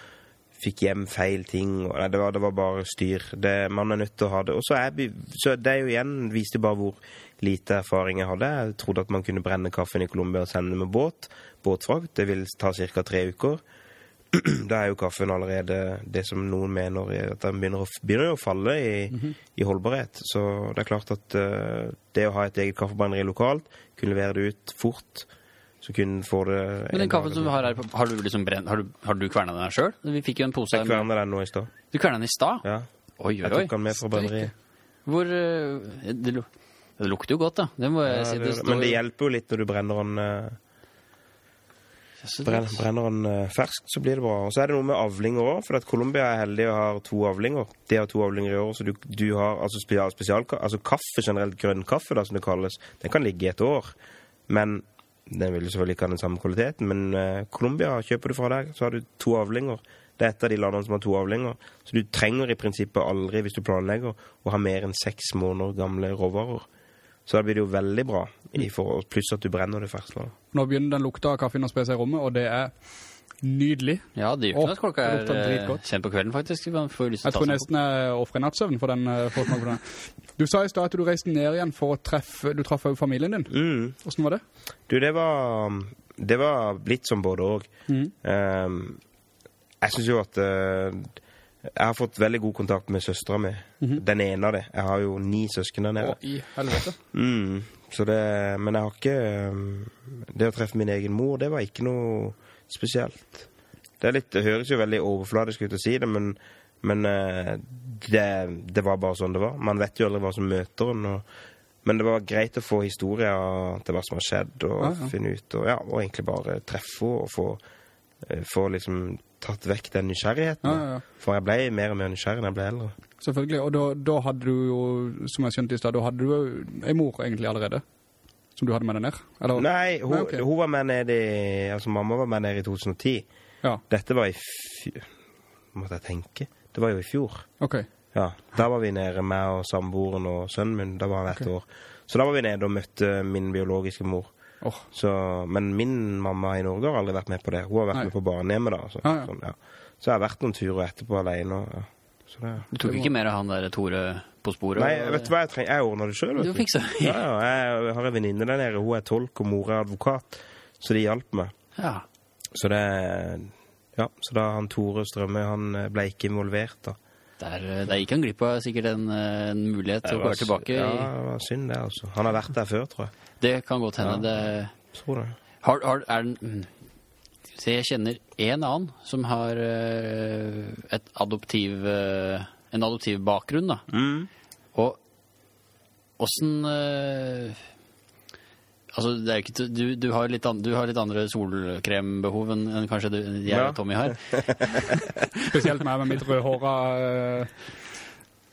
fikk hjem feil ting. Og, det, var, det var bare styr. Det, man er nødt til å ha det. Og så er, så det jo igjen viste bare hvor lite erfaring jeg hadde. Jeg trodde at man kunne brenne kaffen i Colombia og sende den med båt. Båtfrakt. Det vil ta ca. tre uker. Da er jo kaffen allerede det som noen mener er at den begynner å, begynner å falle i, i holdbarhet. Så det er klart at uh, det å ha et eget kaffebrenneri lokalt, kunne levere det ut fort, så kun får få det Men den kaffen som vi har her, har du liksom brent, har du, har du kvernet den her sjøl? Vi fikk jo en pose her. Jeg kverner den nå i stad. Du kvernet den i stad? Ja. Oi, oi, oi, Jeg tok den med fra brenneriet. Hvor eh, det, det lukter jo godt, da. Det må jeg Ja, si. det, står men det hjelper jo litt når du brenner den, eh, brenner, brenner den eh, ferskt, så blir det bra. Og så er det noe med avlinger òg, for at Colombia er heldig og har to avlinger. De har to avlinger i år, så du, du har altså spesial, spesial, altså kaffe generelt, grønn kaffe da, som det kalles, den kan ligge i et år. Men den vil selvfølgelig ikke ha den samme kvaliteten. Men eh, Colombia kjøper du fra deg, så har du to avlinger. Det er et av de landene som har to avlinger. Så du trenger i prinsippet aldri, hvis du planlegger, å ha mer enn seks måneder gamle råvarer. Så da blir det jo veldig bra, i forhold, pluss at du brenner det ferskt. Nå begynner den lukta av kaffen å spe seg i rommet, og det er nydelig. Ja, det gjør ikke noe at klokka er lukter eh, på kvelden, faktisk. Jeg tror nesten jeg offrer nattsøvn for den på den. Du sa i stad at du reiste ned igjen for å treffe, du traff også familien din. Mm. Hvordan var det? Du, det var Det var litt som både og. Mm. Um, jeg syns jo at uh, Jeg har fått veldig god kontakt med søstera mi. Den ene av det. Jeg har jo ni søsken der nede. Å, i helvete. Mm, så det, men jeg har ikke um, Det å treffe min egen mor, det var ikke noe spesielt. Det, litt, det høres jo veldig overfladisk ut å si det, men, men eh, det, det var bare sånn det var. Man vet jo aldri hva som møter en. Men det var greit å få historier til hva som har skjedd, og Ja, ja. finne ut og, ja, og egentlig bare treffe henne og få, eh, få liksom tatt vekk den nysgjerrigheten. For jeg ble mer og mer nysgjerrig Enn jeg ble eldre. Selvfølgelig. Og da, da hadde du jo, som jeg skjønte i stad, da hadde du en mor egentlig allerede. Som du hadde med deg ned. Eller? Nei, hun, Nei, okay. hun var med nede i Altså, mamma var med nede i 2010. Ja, Dette var i fjor Måtte jeg tenke. Det var jo i fjor. ok. Ja, Da var vi nede, meg og samboeren og sønnen min. Da var han okay. år. Så da var vi nede og møtte min biologiske mor. Oh. Så, men min mamma i Norge har aldri vært med på det. Hun har vært Nei. med på barnehjemmet, da. Så, ah, ja. Sånn, ja. så jeg har vært noen turer etterpå alene. Og, ja. så det, Du tok ikke med deg han der Tore på sporet? Nei, vet du hva jeg trenger? Jeg ordner det sjøl, Du du. fikser. Ja, ja, jeg har en venninne der nede. Hun er tolk, og mor er advokat. Så de hjalp meg. Ja. Så det Ja, så da han Tore Strømme, han eh, ble ikke involvert, da. Der, eh, der gikk han glipp av sikkert en, eh, en mulighet til å gå tilbake. Ja, det var synd det, altså. Han har vært der før, tror jeg. Det kan godt hende. Det, Tror det. har, har, er den, mm. Se, jeg kjenner en annen som har et adoptiv, en adoptiv bakgrunn, da. Mm. Og åssen eh, Altså, det er ikke du, du, har litt an, du har litt andre solkrembehov enn enn kanskje du, jeg Ja. og Tommy har. spesielt meg med mitt rødhåra uh,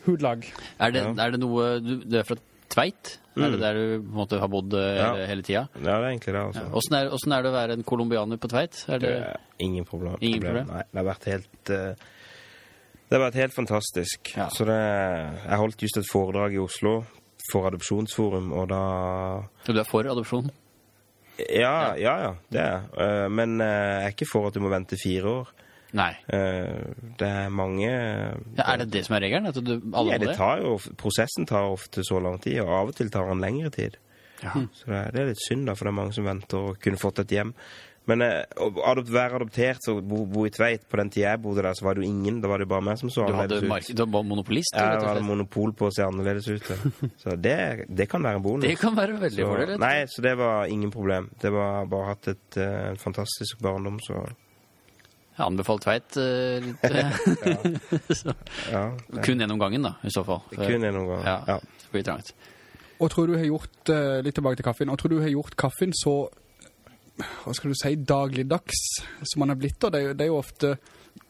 hudlag. Er det, Ja. er det noe Du, du er fra Tveit? Er det der du på en måte har bodd eh, Ja. hele, tiden? tida? Ja, det er egentlig det, altså. Åssen er, hvordan er det å være en colombianer på Tveit? Er Det det, er ingen problem. Ingen problem? Nei, det har vært helt eh, Det har vært helt fantastisk. Ja. Så det Jeg holdt just et foredrag i Oslo for Adopsjonsforum, og da Så du er for adopsjon? Ja, ja, ja, det er jeg. Eh, Men eh, jeg er ikke for at du må vente fire år. Nei. Eh, Det er mange Ja, er det det som er regelen? At du, alle Ja, det tar jo Prosessen tar ofte så lang tid, og av og til tar den lengre tid. Ja. Så det er litt synd, da, for det er mange som venter og kunne fått et hjem. Men eh, adopt, være adoptert og bo, bo i Tveit På den tida jeg bodde der, så var det jo ingen. Da var det jo bare meg som så annerledes ut. du var monopolist? du, Jeg rett og hadde monopol på å se annerledes ut. ja. Så det, det kan være en bonus. Det kan være veldig så, fordel. Nei, så det var ingen problem. Det var bare hatt et uh, fantastisk barndom, så Jeg anbefaler Tveit uh, litt. ja. så. ja. Det, Kun gjennom gangen, da, i så fall. For- kun gjennom gangen, gang. Ja, Ja. det blir trangt. Og tror du har gjort, uh, litt tilbake til kaffen, og tror du har gjort kaffen så, hva skal du si, dagligdags som man er blitt, og det, er jo- det er jo ofte,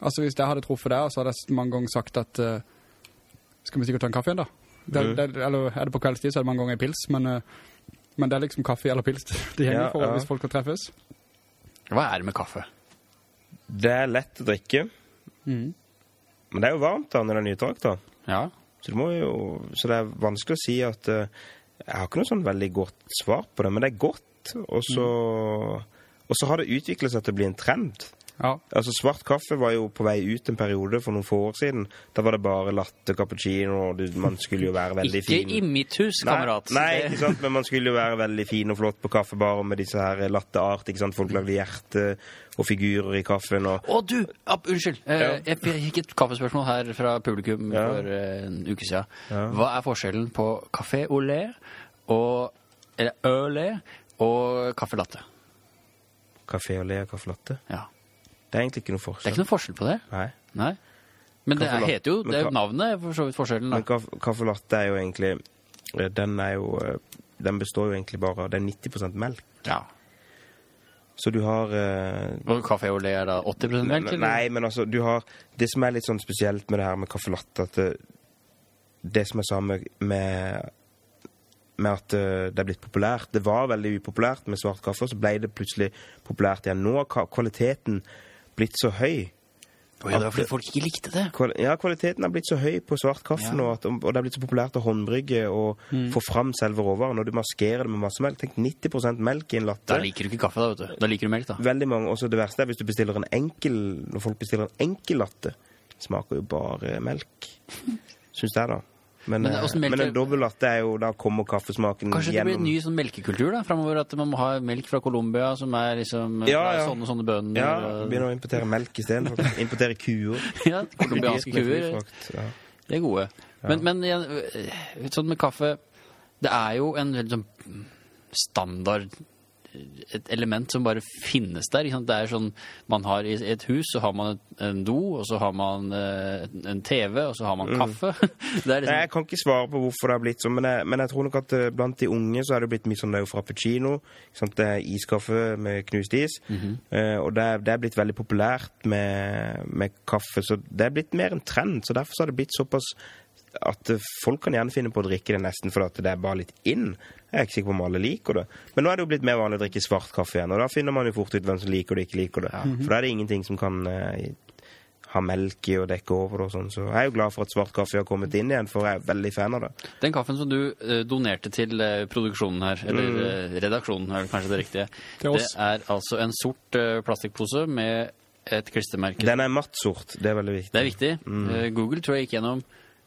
altså hvis jeg hadde truffet deg, så hadde jeg mange ganger sagt at, uh, skal vi sikkert ta en kaffe igjen da? Det, mm. det, eller er det på kveldstid, så er det mange ganger en pils, men, uh, men det er liksom kaffe eller pils det gjelder Ja, for ja. hvis folk kan treffes. Hva er det med kaffe? Det er lett å drikke, mm. men det er jo varmt da når det er nytrakt. da. Ja. Så, jo, så det er vanskelig å si at uh, Jeg har ikke noe sånn veldig godt svar på det, men det er godt. Og så, og så har det utviklet seg til å bli en trend. Ja, Altså Svart kaffe var jo på vei ut en periode for noen få år siden. Da var det bare latte, cappuccino, og man skulle jo være veldig Ikke fin. i mitt hus, kamerat. Nei, nei, ikke sant, men man skulle jo være veldig fin og flott på kaffebarer med disse her latte art. ikke sant? Folk lagde hjerte og figurer i kaffen. og... Å, du! Ab, unnskyld. Eh, Ja. Jeg fikk et kaffespørsmål her fra publikum Ja. for eh, en uke siden. Hva er forskjellen på café au lait og Eller lait og kaffe latte? Kafé og le og kaffe latte. Ja. Det er egentlig ikke noe Det er ikke noe forskjell på det. Nei. Nei. Men det er, heter jo det er jo Navnet for så vidt forskjellen. Men da. kaffe, kaffe latte er jo egentlig eh, Den er jo eh, Den består jo egentlig bare av Det er 90% melk. Ja. Så du har uh, Og kafé au lait er da 80 melk? eller? Nei, men altså, du har Det som er litt sånn spesielt med det her med kaffe latte, at det, det som er samme med, med at eh, det er blitt populært. Det var veldig upopulært med svart kaffe, og så ble det plutselig populært igjen. Nå har kvaliteten blitt så høy Å ja, det var fordi folk ikke likte det. Ja, kvaliteten har blitt så høy på svart kaffe Ja. nå, at, og det er blitt så populært å håndbrygge og Mm. få fram selve råvaren. Når du maskerer det med masse melk, tenk 90% melk i en latte. Da liker du ikke kaffe, da, vet du. Da liker du melk, da. Veldig mange, Og så det verste er hvis du bestiller en enkel, når folk bestiller en enkel latte, smaker jo bare melk. Syns jeg da. Men, Men men, hvordan men en dobbel latte er jo, da kommer kaffesmaken Kanskje det blir en ny sånn melkekultur da, fremover, at man må ha melk fra Colombia, som er liksom Ja, ja. sånne sånne bønner. Ja, og- begynner å importere melk isteden. Importere kuer. ja, kolumbianske kuer. Ja. De er gode. Men, men igjen, øh, sånn med kaffe Det er jo en sånn standard et element som bare finnes der. Det er sånn Man har i et hus så har man en do, og så har man eh, en TV, og så har man kaffe. Det er Nei, liksom jeg kan ikke svare på hvorfor det har blitt sånn, men men jeg tror nok at eh, blant de unge så er det blitt mye sånn det er jo frappuccino. Det er iskaffe med knust is. Eh, og det er, det er blitt veldig populært med, med kaffe, så det er blitt mer en trend. Så derfor så har det blitt såpass at eh, folk kan gjerne finne på å drikke det nesten fordi det er bare litt inn. Jeg er ikke sikker på om alle liker det. Men nå er det jo blitt mer vanlig å drikke svart kaffe igjen, og da finner man jo fort ut hvem som liker det og ikke liker det. For da er det ingenting som kan eh, ha melk i og dekke over det og sånn. Så jeg er jo glad for at svart kaffe har kommet inn igjen, for jeg er veldig fan av det. Den kaffen som du eh, donerte til eh, produksjonen her, eller eh, redaksjonen er kanskje det riktige, det er altså en sort eh, plastikkpose med et klistremerke. Den er matt sort, det er veldig viktig. Det er viktig. Mm. Google tror jeg gikk gjennom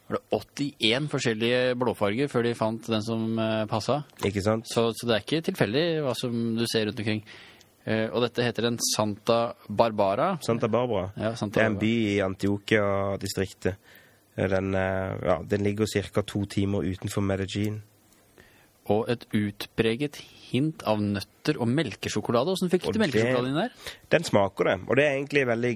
var det 81 forskjellige blåfarger før de fant den som passet. passa. Ikke sant? Så, så det er ikke tilfeldig hva som du ser rundt omkring. Eh, og dette heter en Santa Barbara. Santa Barbara. Ja, Santa Barbara. Det er en by i Antioquia-distriktet. Den, eh, ja, den ligger ca. to timer utenfor Medellin. Og et utpreget hint av nøtter og melkesjokolade. Hvordan fikk Og du melkesjokolade inn der? Den smaker det, og det er egentlig veldig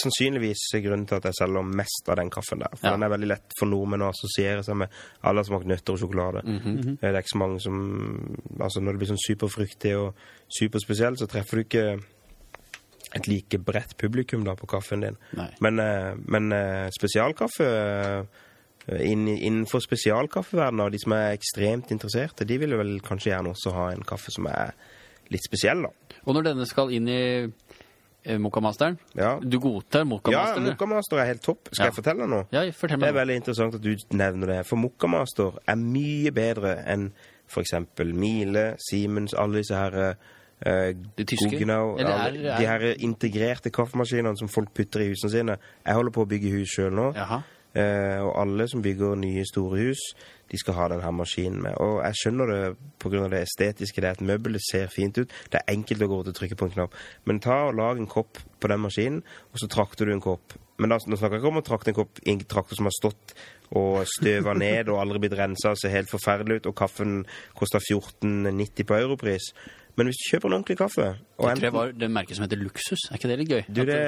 sannsynligvis grunnen til at jeg selger mest av den kaffen der. For Ja. den er veldig lett for nordmenn å assosiere seg med. Alle har smakt nøtter og sjokolade. Mhm. Det er ikke så mange som Altså når det blir sånn superfruktig og superspesiell, så treffer du ikke et like bredt publikum da på kaffen din. Nei. Men, eh, men eh, spesialkaffe innenfor spesialkaffeverdenen, og de som er ekstremt interesserte, de vil vel kanskje gjerne også ha en kaffe som er litt spesiell, da. Og når denne skal inn i Mokamasteren Ja. Du godtar Ja, Mokamaster? er helt topp. Skal Ja. jeg fortelle noe? Ja, fortell meg. Det er veldig interessant at du nevner det. For Mokamaster er mye bedre enn f.eks. Miele, Siemens, alle disse her uh, De tyske? Guggenau, er- er- De her integrerte kaffemaskinene som folk putter i husene sine. Jeg holder på å bygge hus sjøl nå. Jaha. Eh, og alle som bygger nye, store hus, de skal ha denne maskinen med. Og jeg skjønner det pga. det estetiske. Det er at møbelet ser fint ut. Det er enkelt å gå ut og trykke på en knapp. Men ta og lag en kopp på den maskinen, og så trakter du en kopp. Men da, nå snakker jeg ikke om å trakte en kopp i en traktor som har stått og støva ned og aldri blitt rensa og ser helt forferdelig ut, og kaffen koster 14,90 på europris. Men hvis du kjøper en ordentlig kaffe og Jeg tror var det merket som heter Luksus. Er ikke det litt gøy? du, det,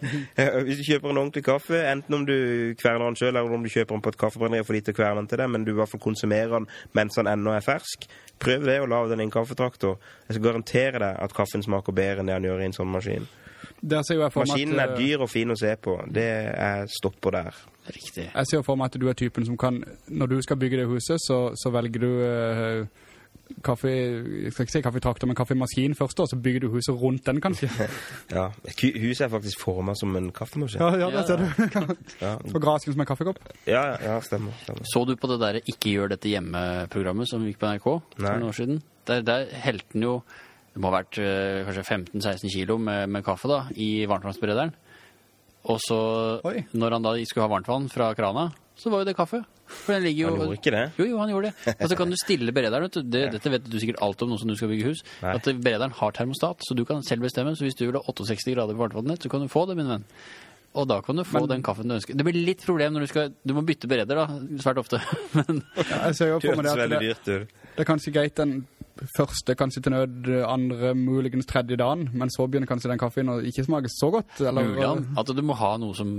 hvis du kjøper en ordentlig kaffe, enten om du kverner den sjøl, eller om du kjøper den på et kaffebrenneri og får de til å kverne den til deg, men du i hvert fall konsumerer den mens den ennå er fersk, prøv det og lag den i en kaffetraktor. Jeg skal garantere deg at kaffen smaker bedre enn det den gjør i en sånn maskin. Jeg Maskinen er eh, dyr og fin å se på. Det er stopper der. Riktig. Jeg ser for meg at du er typen som kan, når du skal bygge det huset, så, så velger du eh, kaffe, jeg skal ikke si kaffetrakter, men kaffemaskin først, og så bygger du huset rundt den kanskje. Ja, Huset er faktisk formet som en kaffemaskin. Ja, ja, det ser du. Ja, Og grasken som en kaffekopp. ja, ja stemmer. stemmer. Så du på det der Ikke gjør dette hjemme-programmet som gikk på NRK for noen år siden? Der, der helten jo Det må ha vært eh, kanskje 15-16 kilo med, med kaffe da, i varmtvannsberederen. Og så, Oi. når han da skulle ha varmtvann fra krana, så var jo det kaffe. For den ligger jo Han gjorde ikke det. Jo, jo, han gjorde det. Og så kan du stille berederen. Det, Dette vet du sikkert alt om nå som du skal bygge hus. Nei. At berederen har termostat, så du kan selv bestemme. Så hvis du vil ha 68 grader på varmtvannet så kan du få det, min venn. Og da kan du få den kaffen du ønsker. Det blir litt problem når du skal Du må bytte bereder, da, svært ofte. Men Ja, jeg ser jo Det for meg det at det, det er kanskje greit den første, kanskje til nød andre, muligens tredje dagen, men så begynner kanskje den kaffen å ikke smake så godt. Eller, mulig ja. at du må ha noe som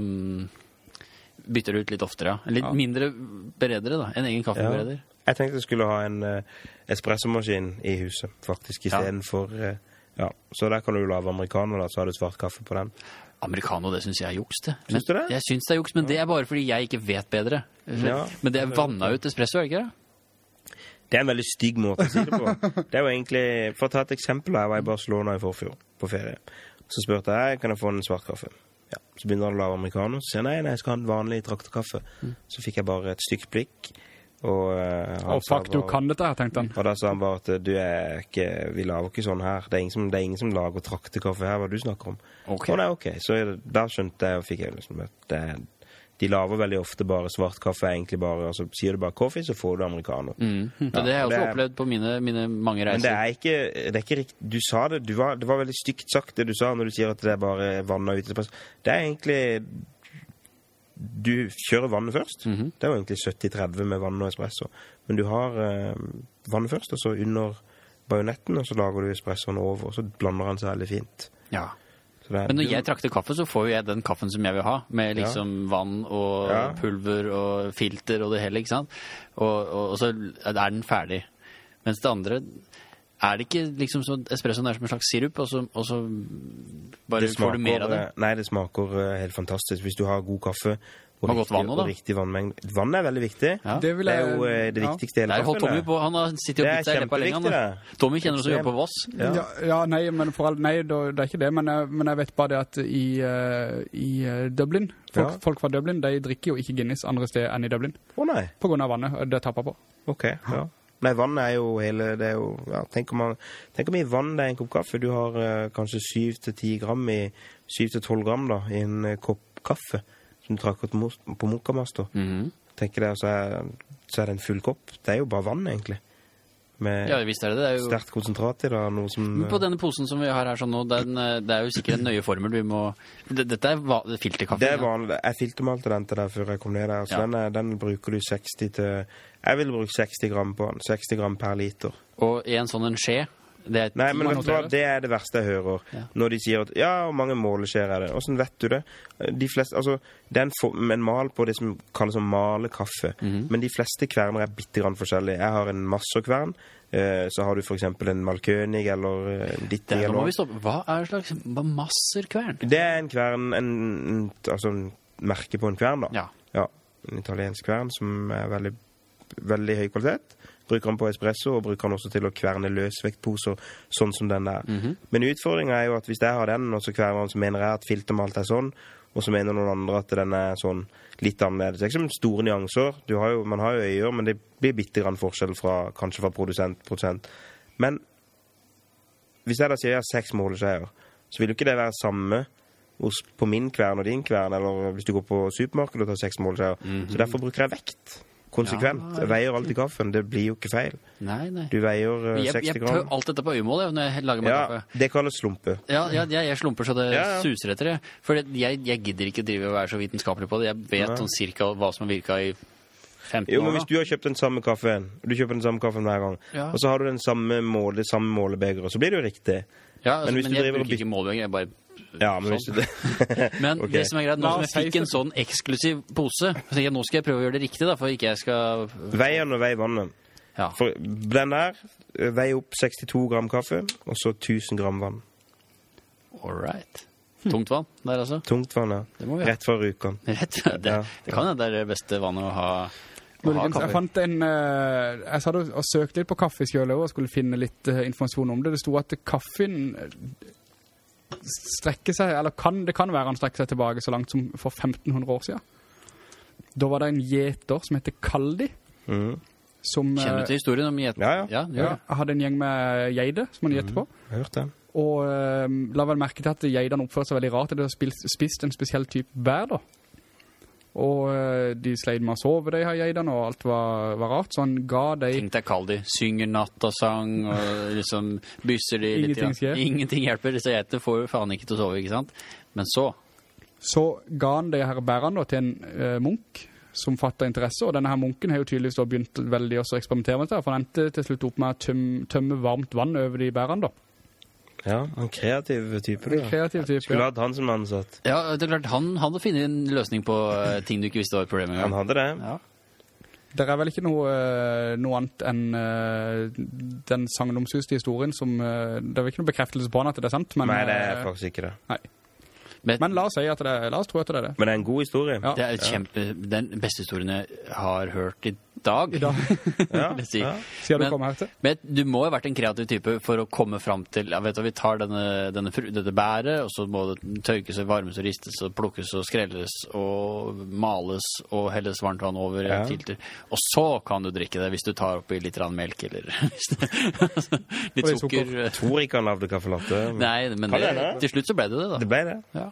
bytter ut litt oftere. ja. Litt Ja. mindre beredere, da. En egen kaffebereder. Jeg tenkte jeg skulle ha en uh, espressomaskin i huset, faktisk, Ja. istedenfor uh, Ja. Så der kan du lage americano, da, så har du svart kaffe på den. Americano, det syns jeg er juks, det. Men, Syns du det? Jeg syns det er juks, men det er bare fordi jeg ikke vet bedre. Ja. Men det er vanna ut espresso, er det ikke det? Det er en veldig stygg måte å si det på. Det er jo egentlig, For å ta et eksempel, jeg var i Barcelona i forfjor på ferie. Så spurte jeg kan jeg få en svart kaffe. Så begynner han å lage americano. Så sier han nei, nei, jeg skal ha en vanlig traktekaffe. Så fikk jeg bare et stygt blikk. Og, uh, sa fuck, du kan dette tenkte han. og da sa han bare at du er ikke Vi lager ikke sånn her. Det er ingen som, det er ingen som lager traktekaffe her, hva du snakker om. Okay. Og nei, ok. Så er da skjønte jeg og fikk jeg liksom at det, de lager veldig ofte bare svart kaffe. egentlig bare, altså Sier du bare coffee, så får du americano. Mm. Ja, det har jeg også er- opplevd på mine, mine mange Men det reiser. er ikke, det er ikke riktig Du sa det, du var, det var veldig stygt sagt det du sa når du sier at det er bare vann og utespress. Det er egentlig Du kjører vannet først. Mhm. Det er jo egentlig 70-30 med vann og espresso. Men du har eh, vannet først, og så under bajonetten, og så lager du espressoen over, og så blander han seg veldig fint. Ja. Så Men når jeg trakter kaffe, så får jo jeg den kaffen som jeg vil ha. Med liksom vann og Ja. pulver og filter og det hele, ikke sant? Og, og, og så er den ferdig. Mens det andre er det ikke liksom sånn espressoen er som en slags sirup, og så, og så bare smaker, får du mer av det? eh, Nei, det smaker eh, helt fantastisk. Hvis du har god kaffe og, riktig, vann også, og riktig vannmengde. Vann er veldig viktig. Ja. Det vil Det er jo eh, det viktigste i hele holdt Tommy på. Han har sittet og Det er bitt seg i leppa lenge. Tommy kjenner som jobber på Voss. Ja. Ja, ja, nei, men for all, nei, det er ikke det, men jeg, men jeg vet bare det at i, eh, i eh, Dublin, folk, Ja. folk fra Dublin, de drikker jo ikke Guinness andre steder enn i Dublin, Å nei. på grunn av vannet, det tapper på. Ok, ja. Nei, vann er jo hele det er jo, ja, tenk, om man, tenk om i vann det er en kopp kaffe. Du har eh, kanskje 7-10 gram i 7-12 gram da, i en eh, kopp kaffe som du trakker på, Munkamasta. Mm. Mhm. Tenker det, så er, så er det en full kopp. Det er jo bare vann, egentlig. Med Ja, visst er det det. er jo... sterkt konsentrat i, det. Noe som Men på denne posen som vi har her sånn nå, den, eh, det er jo sikkert en nøye formel vi må Dette er filterkaffe. Det er ja. vanlig. Jeg filtermalte den til deg før jeg kom ned der. Så Ja. den, den bruker du 60 til Jeg vil bruke 60 gram på den. 60 gram per liter. Og i en sånn en skje det er Nei, men vet du hva, det er det verste jeg hører. Ja. Når de sier at ja, hvor mange måleskjeer er det? Åssen vet du det? De fleste, altså, Det er en, en mal på det som kalles å male kaffe. Mm -hmm. Men de fleste kverner er bitte grann forskjellige. Jeg har en masserkvern. Eh, så har du f.eks. en malkønig eller ditt en ditting eller noe. Hva er slags masserkvern? Det er en kvern en, en, Altså en merke på en kvern, da. Ja. Ja, En italiensk kvern som er veldig, veldig høy kvalitet. Bruker den på espresso, og bruker den også til å kverne løsvektposer, sånn som den der. Mhm. Men utfordringa er jo at hvis jeg har den, og så kverner den, så mener jeg at filtermalt er sånn, og så mener noen andre at den er sånn litt annerledes. Det er ikke som store nyanser. Du har jo, man har jo øyer, men det blir bitte grann forskjell fra, kanskje fra produsent til produsent. Men hvis jeg da sier jeg har seks måleskjeer, så vil jo ikke det være samme hos, på min kvern og din kvern, eller hvis du går på supermarkedet og tar seks måleskjeer. Så derfor bruker jeg vekt. Konsekvent. Ja, veier alltid kaffen. Det blir jo ikke feil. Nei, nei. Du veier eh, Jeg, 60 jeg prøver alt dette på øyemål jeg, når jeg lager meg Ja, kaffe. det kalles slumpe. Ja, ja, jeg, slumper så det Ja, suser etter det. For jeg, jeg gidder ikke drive og være så vitenskapelig på det. Jeg vet sånn cirka hva som har virka i 15 Jo, men hvis du har kjøpt den samme kaffen, du kjøper den samme kaffen hver gang, og så har du den samme måle, samme målebegeret, så blir det jo riktig. Ja, altså, men men, du jeg bruker ikke målevegg, jeg bare Ja, men hvis du Men okay. det som er greit, nå som jeg fikk en sånn eksklusiv pose, så tenker jeg nå skal jeg prøve å gjøre det riktig, da, for ikke jeg skal Veien og vei vannet. Ja. For den der eh, veier opp 62 gram kaffe, og så 1000 gram vann. All right. Tungt vann der, altså. Tungt vann, ja. Det må vi ha. Rett fra Rjukan. Rett. Det, Ja. det kan hende det er det beste vannet å ha Muligens, jeg fant en eh, Jeg satt og, og søkte litt på kaffe selv også, og skulle finne litt eh, informasjon om det. Det sto at kaffen eh, strekker seg, eller kan, det kan være han strekker seg tilbake så langt som for 1500 år siden. Da var det en gjeter som heter Kaldi, Mm. som Kjenner du til historien om gjet? Ja, ja. ja, ja, hadde en gjeng med geiter som han gjetter på. Jeg har hørt den. Og eh, la vel merke til at geitene oppførte seg veldig rart. De hadde spist, spist en spesiell type bær da. Og eh, de sleit med å sove, de her geidene, og alt var, var rart. Så han ga de Tenk deg de, Synger nattasang og og liksom bysser de litt. Ingenting skjer. Ingenting hjelper. Disse geitene får jo faen ikke til å sove, ikke sant? Men så Så ga han de her bærene til en eh, munk som fattet interesse, og denne her munken har jo tydeligvis begynt veldig å eksperimentere med dette, for han endte til slutt opp med å tømme, tømme varmt vann over de bærene da. Ja, en kreativ type, du. En kreativ type, Skulle ja. hatt han som ansatt. Ja, det er klart, han hadde funnet en løsning på eh, ting du ikke visste var et problem Han hadde det. Ja. Det er vel ikke noe, eh, noe annet enn eh, den sagnomsuste historien som, eh, det er vel ikke noe bekreftelse på han at det er sant, men... Nei, det er eh, faktisk ikke det. Nei. Men, Men la oss si at det er, la oss tro at det er det. Men det er en god historie. Ja. det er kjempe, den beste historien jeg har hørt i dag. I dag, Ja, si. ja. siden du Men- kom her til. Men du må jo ha vært en kreativ type for å komme fram til ja, vet du, Vi tar denne, denne, dette bæret, og så må det tørkes og varmes og ristes og plukkes og skrelles og males og helles varmt vann over i Ja. filter. Og så kan du drikke det hvis du tar oppi litt melk eller litt sukker. Tror ikke han lagde caffè latte. Nei, men det til slutt så ble det det, da. Det ble det. Ja.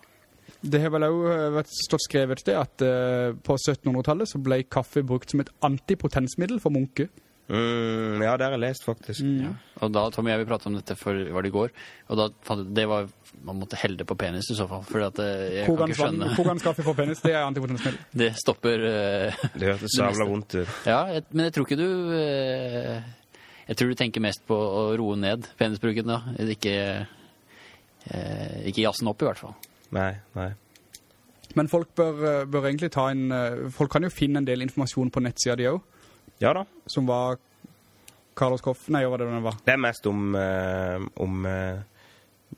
Det har vel også stått skrevet det at eh, på 1700-tallet så ble kaffe brukt som et antipotensmiddel for munke. Mm, ja, det har jeg lest, faktisk. Ja. Og da, Tommy og jeg, vi pratet om dette for, var det i går, og da fant jeg, det var, man måtte helle det på penis i så fall, for at jeg jeg kan ikke skjønne. Kogans kaffe for penis, det er antipotensmiddel. Det stopper uh, Det hørtes sabla vondt ut. Ja, jeg, men jeg tror ikke du uh, Jeg tror du tenker mest på å roe ned penisbruken, da. Ikke, uh, ikke jazze opp, i hvert fall. Nei, nei. Men folk bør, eh, bør egentlig ta en... eh, Folk kan jo finne en del informasjon på nettsida de også, Ja da. som var Carlos Koff... Nei, hva var det den var? Det er mest om, eh, om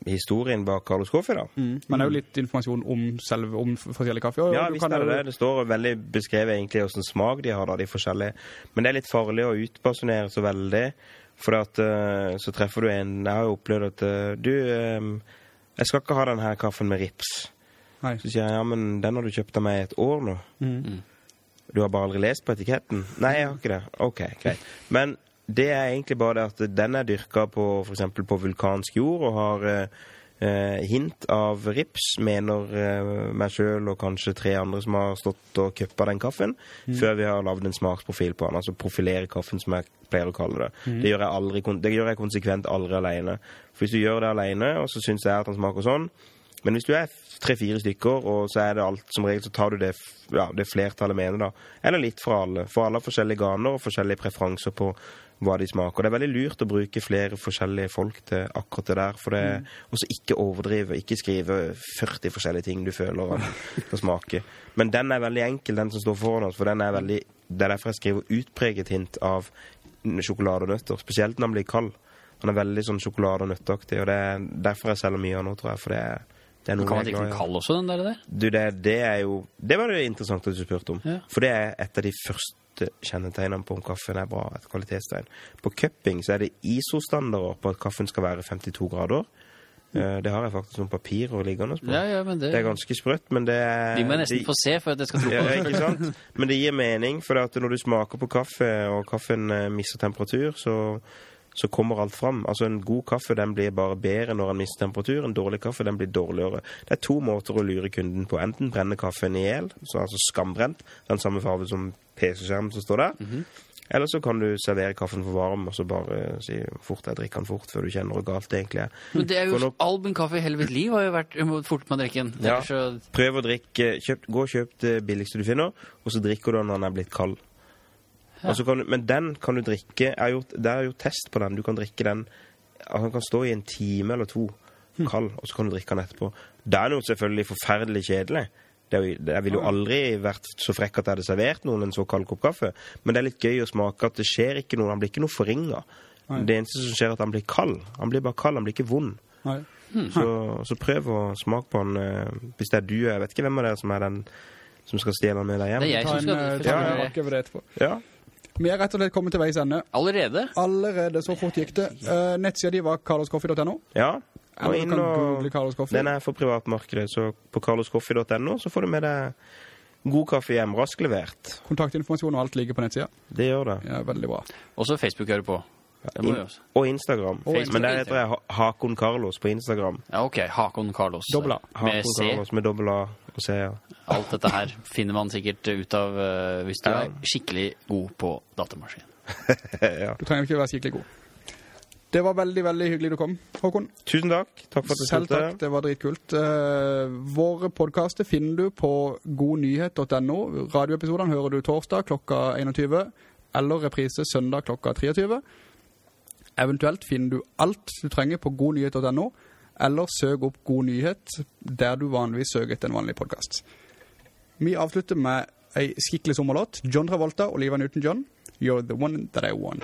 historien bak Carlos Koffe, da. Mm. Men det er jo litt informasjon om selve, om forskjellige kaffe. og Ja, visst kan er det det. Det står veldig beskrevet egentlig hvordan smak de har, da, de forskjellige. Men det er litt farlig å utpersonere så veldig, for at, uh, så treffer du en Jeg har jo opplevd at uh, Du, eh, jeg skal ikke ha den her kaffen med rips. Nei. Så sier jeg ja, men den har du kjøpt av meg i et år nå. Mm. Du har bare aldri lest på etiketten? Nei, jeg har ikke det. Ok, greit. Men det er egentlig bare det at den er dyrka på f.eks. på vulkansk jord og har eh, hint av rips, mener eh, meg sjøl og kanskje tre andre som har stått og cuppa den kaffen, før vi har lagd en smaksprofil på den. Altså profilere kaffen, som jeg pleier å kalle det. Det, gjør jeg aldri, det gjør jeg konsekvent aldri alene. For hvis du gjør det alene, og så syns jeg at den smaker sånn men hvis du er tre-fire stykker, og så er det alt som regel, så tar du det, ja, det flertallet mener, da. Eller litt for alle. For alle har forskjellige ganer og forskjellige preferanser på hva de smaker. Det er veldig lurt å bruke flere forskjellige folk til akkurat det der. For det, mm. også ikke overdrive. Ikke skrive 40 forskjellige ting du føler skal smake. Men den er veldig enkel, den som står foran oss. For den er veldig Det er derfor jeg skriver utpreget hint av sjokolade og nøtter. Spesielt når den blir kald. Han er veldig sånn sjokolade- og nøtteaktig, og det er derfor jeg selger mye av nå, tror jeg. For det er, det er noe Kan man drikke den kald også, den der? der? Du, det, det er jo Det var det interessant at du spurte om. Ja. For det er et av de første kjennetegnene på om kaffen er bra. Et kvalitetstegn. På cupping så er det ISO-standarder på at kaffen skal være 52 grader. Eh, Det har jeg faktisk noen papirer liggende på. Ja, ja, men det, Det er ganske sprøtt, men det er De må nesten få se for at jeg skal tro på det. sant? Men det gir mening, for når du smaker på kaffe, og kaffen eh, mister temperatur, så, så kommer alt fram. Altså En god kaffe den blir bare bedre når den mister temperatur. En dårlig kaffe den blir dårligere. Det er to måter å lure kunden på. Enten brenne kaffen i hjel, så altså skambrent, den samme farge som PC-skjermen som står der. Mhm. Eller så kan du servere kaffen for varm, og så bare si fort jeg drikker den fort før du kjenner hvor galt det egentlig er. Men det er jo nå- Album-kaffe i hele mitt liv har jo vært fort fort man drikker den. Ja. Så Prøv å drikke kjøp, Gå og kjøp det billigste du finner, og så drikker du den når den er blitt kald. Og så kan du, men den kan du drikke jeg har gjort, Det er gjort test på den. Du kan drikke den altså Den kan stå i en time eller to kald, og så kan du drikke den etterpå. Det er jo selvfølgelig forferdelig kjedelig. Det er jeg ville jo aldri vært så frekk at jeg hadde servert noen en så kald kopp kaffe, men det er litt gøy å smake at det skjer ikke noe. Han blir ikke noe forringa. Det eneste som skjer, er at han blir kald. Han blir bare kald, han blir ikke vond. Så, så prøv å smake på den eh, hvis det er du. Jeg vet ikke hvem av dere som er den som skal stjele han med deg hjem. Det er jeg Ta som en, skal eh, ta ta en med- rakke over etterpå. Ja. Vi er rett og slett kommet til veis ende. Allerede? Allerede så fort gikk det. Uh, nettsida di var carloscoffee.no. ja. Og du inn kan og google Carlos Coffee. Den er for privatmarkedet, så på carloscoffee.no så får du med deg god kaffe hjem, raskt levert. Kontaktinformasjon og alt ligger på nettsida. Det gjør det. Ja, veldig bra. Også Facebook hører på. Det må In, vi også. og Instagram. Og Men der heter jeg Ha- Hakon Carlos på Instagram. Ja, ok. Hakon Carlos. Dobbel A. Med Hakon C. Carlos med dobbel A og C. Ja. Alt dette her finner man sikkert ut av uh, hvis du Ja. er skikkelig god på datamaskin. ja. Du trenger ikke være skikkelig god. Det var veldig, veldig hyggelig du kom, Håkon. Tusen takk. Takk for at du Selv takk, det var dritkult. Uh, våre podkaster finner du på godnyhet.no. Radioepisodene hører du torsdag klokka 21, eller reprise søndag klokka 23. Eventuelt finner du alt du trenger på godnyhet.no, eller søk opp God nyhet der du vanligvis søker etter en vanlig podkast. Vi avslutter med ei skikkelig sommerlåt. John Travolta og Liva Newton-John. You're the one that I want.